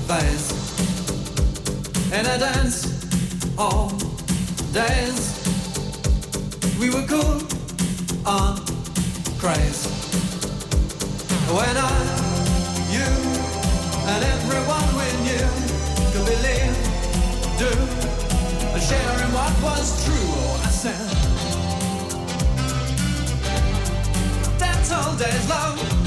phase in a dance all days. We were cool on craze. When I, you, and everyone we knew could believe, do, and share in what was true. I said, that's all days love.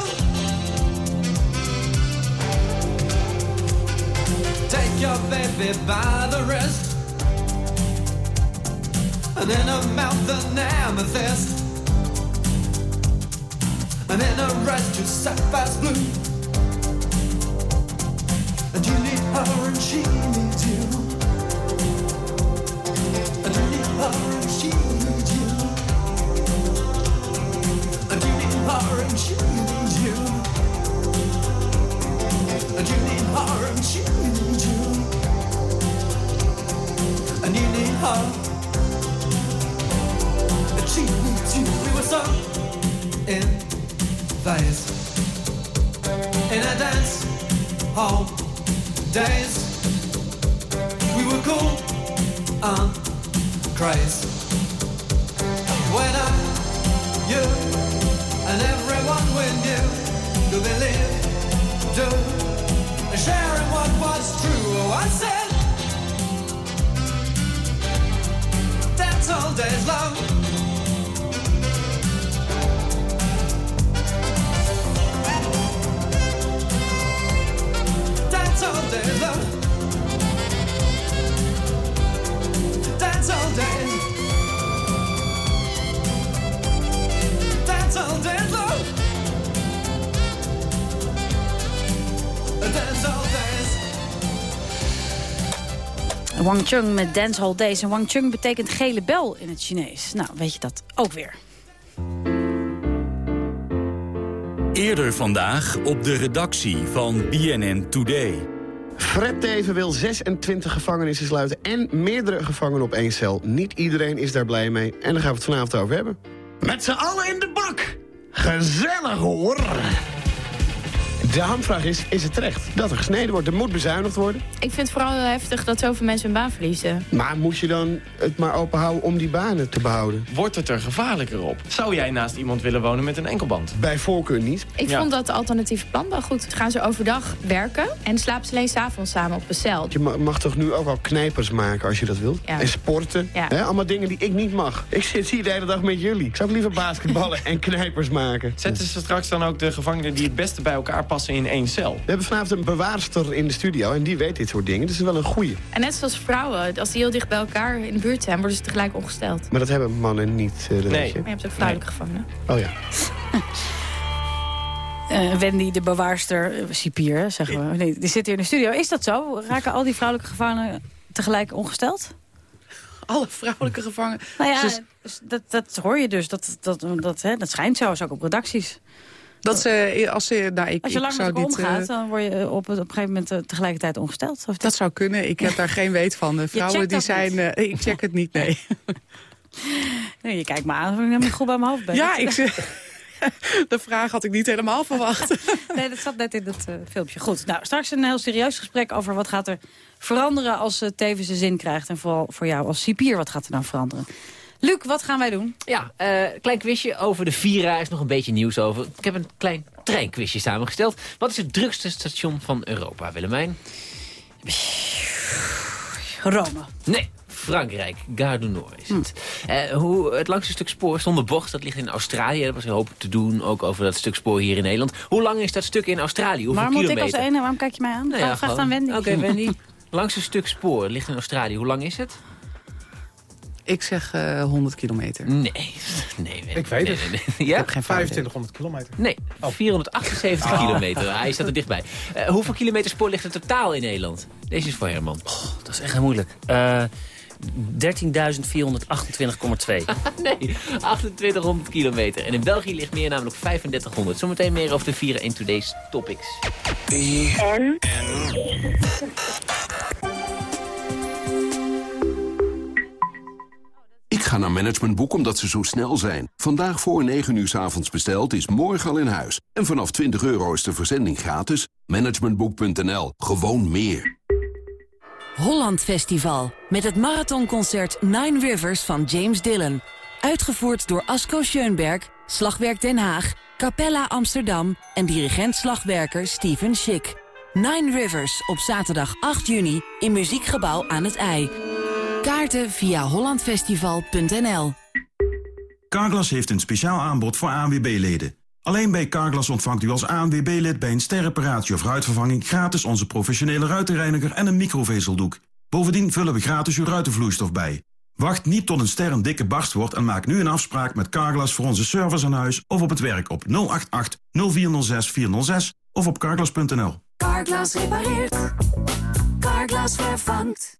Your baby by the wrist. And in her mouth an amethyst. And in her eyes two sapphires blue. And you need her and she needs you. And you need her and she needs you. And you need her and she needs you. And you need her and she needs you Her And she needs you We were so in phase. In a dance hall days We were cool and crazy. When I, you and everyone we knew To believe, do sharing what was true. Oh, I said, that's all days love. That's all days love. That's all days. That's all days love. That's all Wang Chung met Dancehall Days. En Wang Chung betekent gele bel in het Chinees. Nou, weet je dat ook weer. Eerder vandaag op de redactie van BNN Today. Fred Teven wil 26 gevangenissen sluiten en meerdere gevangenen op één cel. Niet iedereen is daar blij mee en daar gaan we het vanavond over hebben. Met z'n allen in de bak! Gezellig hoor! De hamvraag is, is het terecht dat er gesneden wordt? Er moet bezuinigd worden. Ik vind het vooral heel heftig dat zoveel mensen hun baan verliezen. Maar moet je dan het maar open houden om die banen te behouden? Wordt het er gevaarlijker op? Zou jij naast iemand willen wonen met een enkelband? Bij voorkeur niet. Ik Ja. vond dat alternatieve plan wel goed. Gaan ze overdag werken en slapen ze alleen s'avonds samen op een cel. Je ma- mag toch nu ook al knijpers maken als je dat wilt? Ja. En sporten. Ja. Allemaal dingen die ik niet mag. Ik zit hier de hele dag met jullie. Ik zou liever basketballen en knijpers maken. Zetten ze straks dan ook de gevangenen die het beste bij elkaar passen in één cel? We hebben vanavond een bewaarster in de studio en die weet dit soort dingen. Dus het is wel een goeie. En net zoals vrouwen, als die heel dicht bij elkaar in de buurt zijn, worden ze tegelijk ongesteld. Maar dat hebben mannen niet, eh, dat weet je. Maar je hebt ook vrouwelijke gevangenen. Oh ja. Eh, Wendy, de bewaarster, eh, cipier, zeggen we. Nee, die zit hier in de studio. Is dat zo? Raken al die vrouwelijke gevangenen tegelijk ongesteld? Alle vrouwelijke gevangenen. Nou ja, Dus- dat, dat hoor je dus. Dat, dat, dat, hè, dat schijnt zo, is ook op redacties. Dat ze, als ze, nou, ik, Als je lang met elkaar omgaat, eh, dan word je op, het- op een gegeven moment eh, tegelijkertijd ongesteld. Of dat zou kunnen. Ik heb daar geen weet van. De vrouwen die dat zijn... eh, ik check het niet, nee. Nee, je kijkt me aan, alsof ik helemaal goed bij mijn hoofd ben. Ja, ik De vraag had ik niet helemaal verwacht. Nee, dat zat net in het eh, filmpje. Goed, nou, straks een heel serieus gesprek over wat gaat er veranderen als uh, Tevens zijn zin krijgt. En vooral voor jou als cipier, wat gaat er nou veranderen? Luc, wat gaan wij doen? Ja, eh, klein quizje over de Vira is nog een beetje nieuws over. Ik heb een klein treinquizje samengesteld. Wat is het drukste station van Europa, Willemijn? Rome. Nee, Frankrijk. Gare du Nord is het. Eh, hoe, het langste stuk spoor zonder bocht, dat ligt in Australië. Er was een hoop te doen, ook over dat stuk spoor hier in Nederland. Hoe lang is dat stuk in Australië? Hoeveel Waarom moet ik als ene, waarom kijk je mij aan? Nou ja, gewoon. aan Wendy. Oké, Wendy. Langste stuk spoor ligt in Australië. Hoe lang is het? Ik zeg eh 100 kilometer. Nee. nee Ik weet nee, het. nee, nee. Ja? heb geen flauw idee. 2500 kilometer. Nee, 478 Ah. kilometer. Hij staat er dichtbij. Eh, hoeveel kilometer spoor ligt er totaal in Nederland? Deze is voor Herman. Dat is echt heel moeilijk. Eh nee, 2800 kilometer. En in België ligt meer namelijk 3500. Zometeen meer over de 4 1 Today's topics. En? Ik ga naar Managementboek omdat ze zo snel zijn. Vandaag voor 9 uur s avonds besteld is morgen al in huis. En vanaf 20 euro is de verzending gratis. Managementboek.nl. Gewoon meer. Holland Festival. Met het marathonconcert Nine Rivers van James Dillon. Uitgevoerd door Asko Schoenberg, Slagwerk Den Haag, Capella Amsterdam en dirigent slagwerker Steven Schick. Nine Rivers op zaterdag 8 juni in Muziekgebouw aan het IJ. Kaarten via hollandfestival.nl Carglass heeft een speciaal aanbod voor ANWB-leden. Alleen bij Carglass ontvangt u als ANWB-lid bij een sterreparatie of ruitvervanging... gratis onze professionele ruitenreiniger en een microvezeldoek. Bovendien vullen we gratis uw ruitenvloeistof bij. Wacht niet tot een ster een dikke barst wordt en maak nu een afspraak met Carglass... voor onze service aan huis of op het werk op 088 0406 406 of op carglass.nl. Carglass repareert. Carglass vervangt.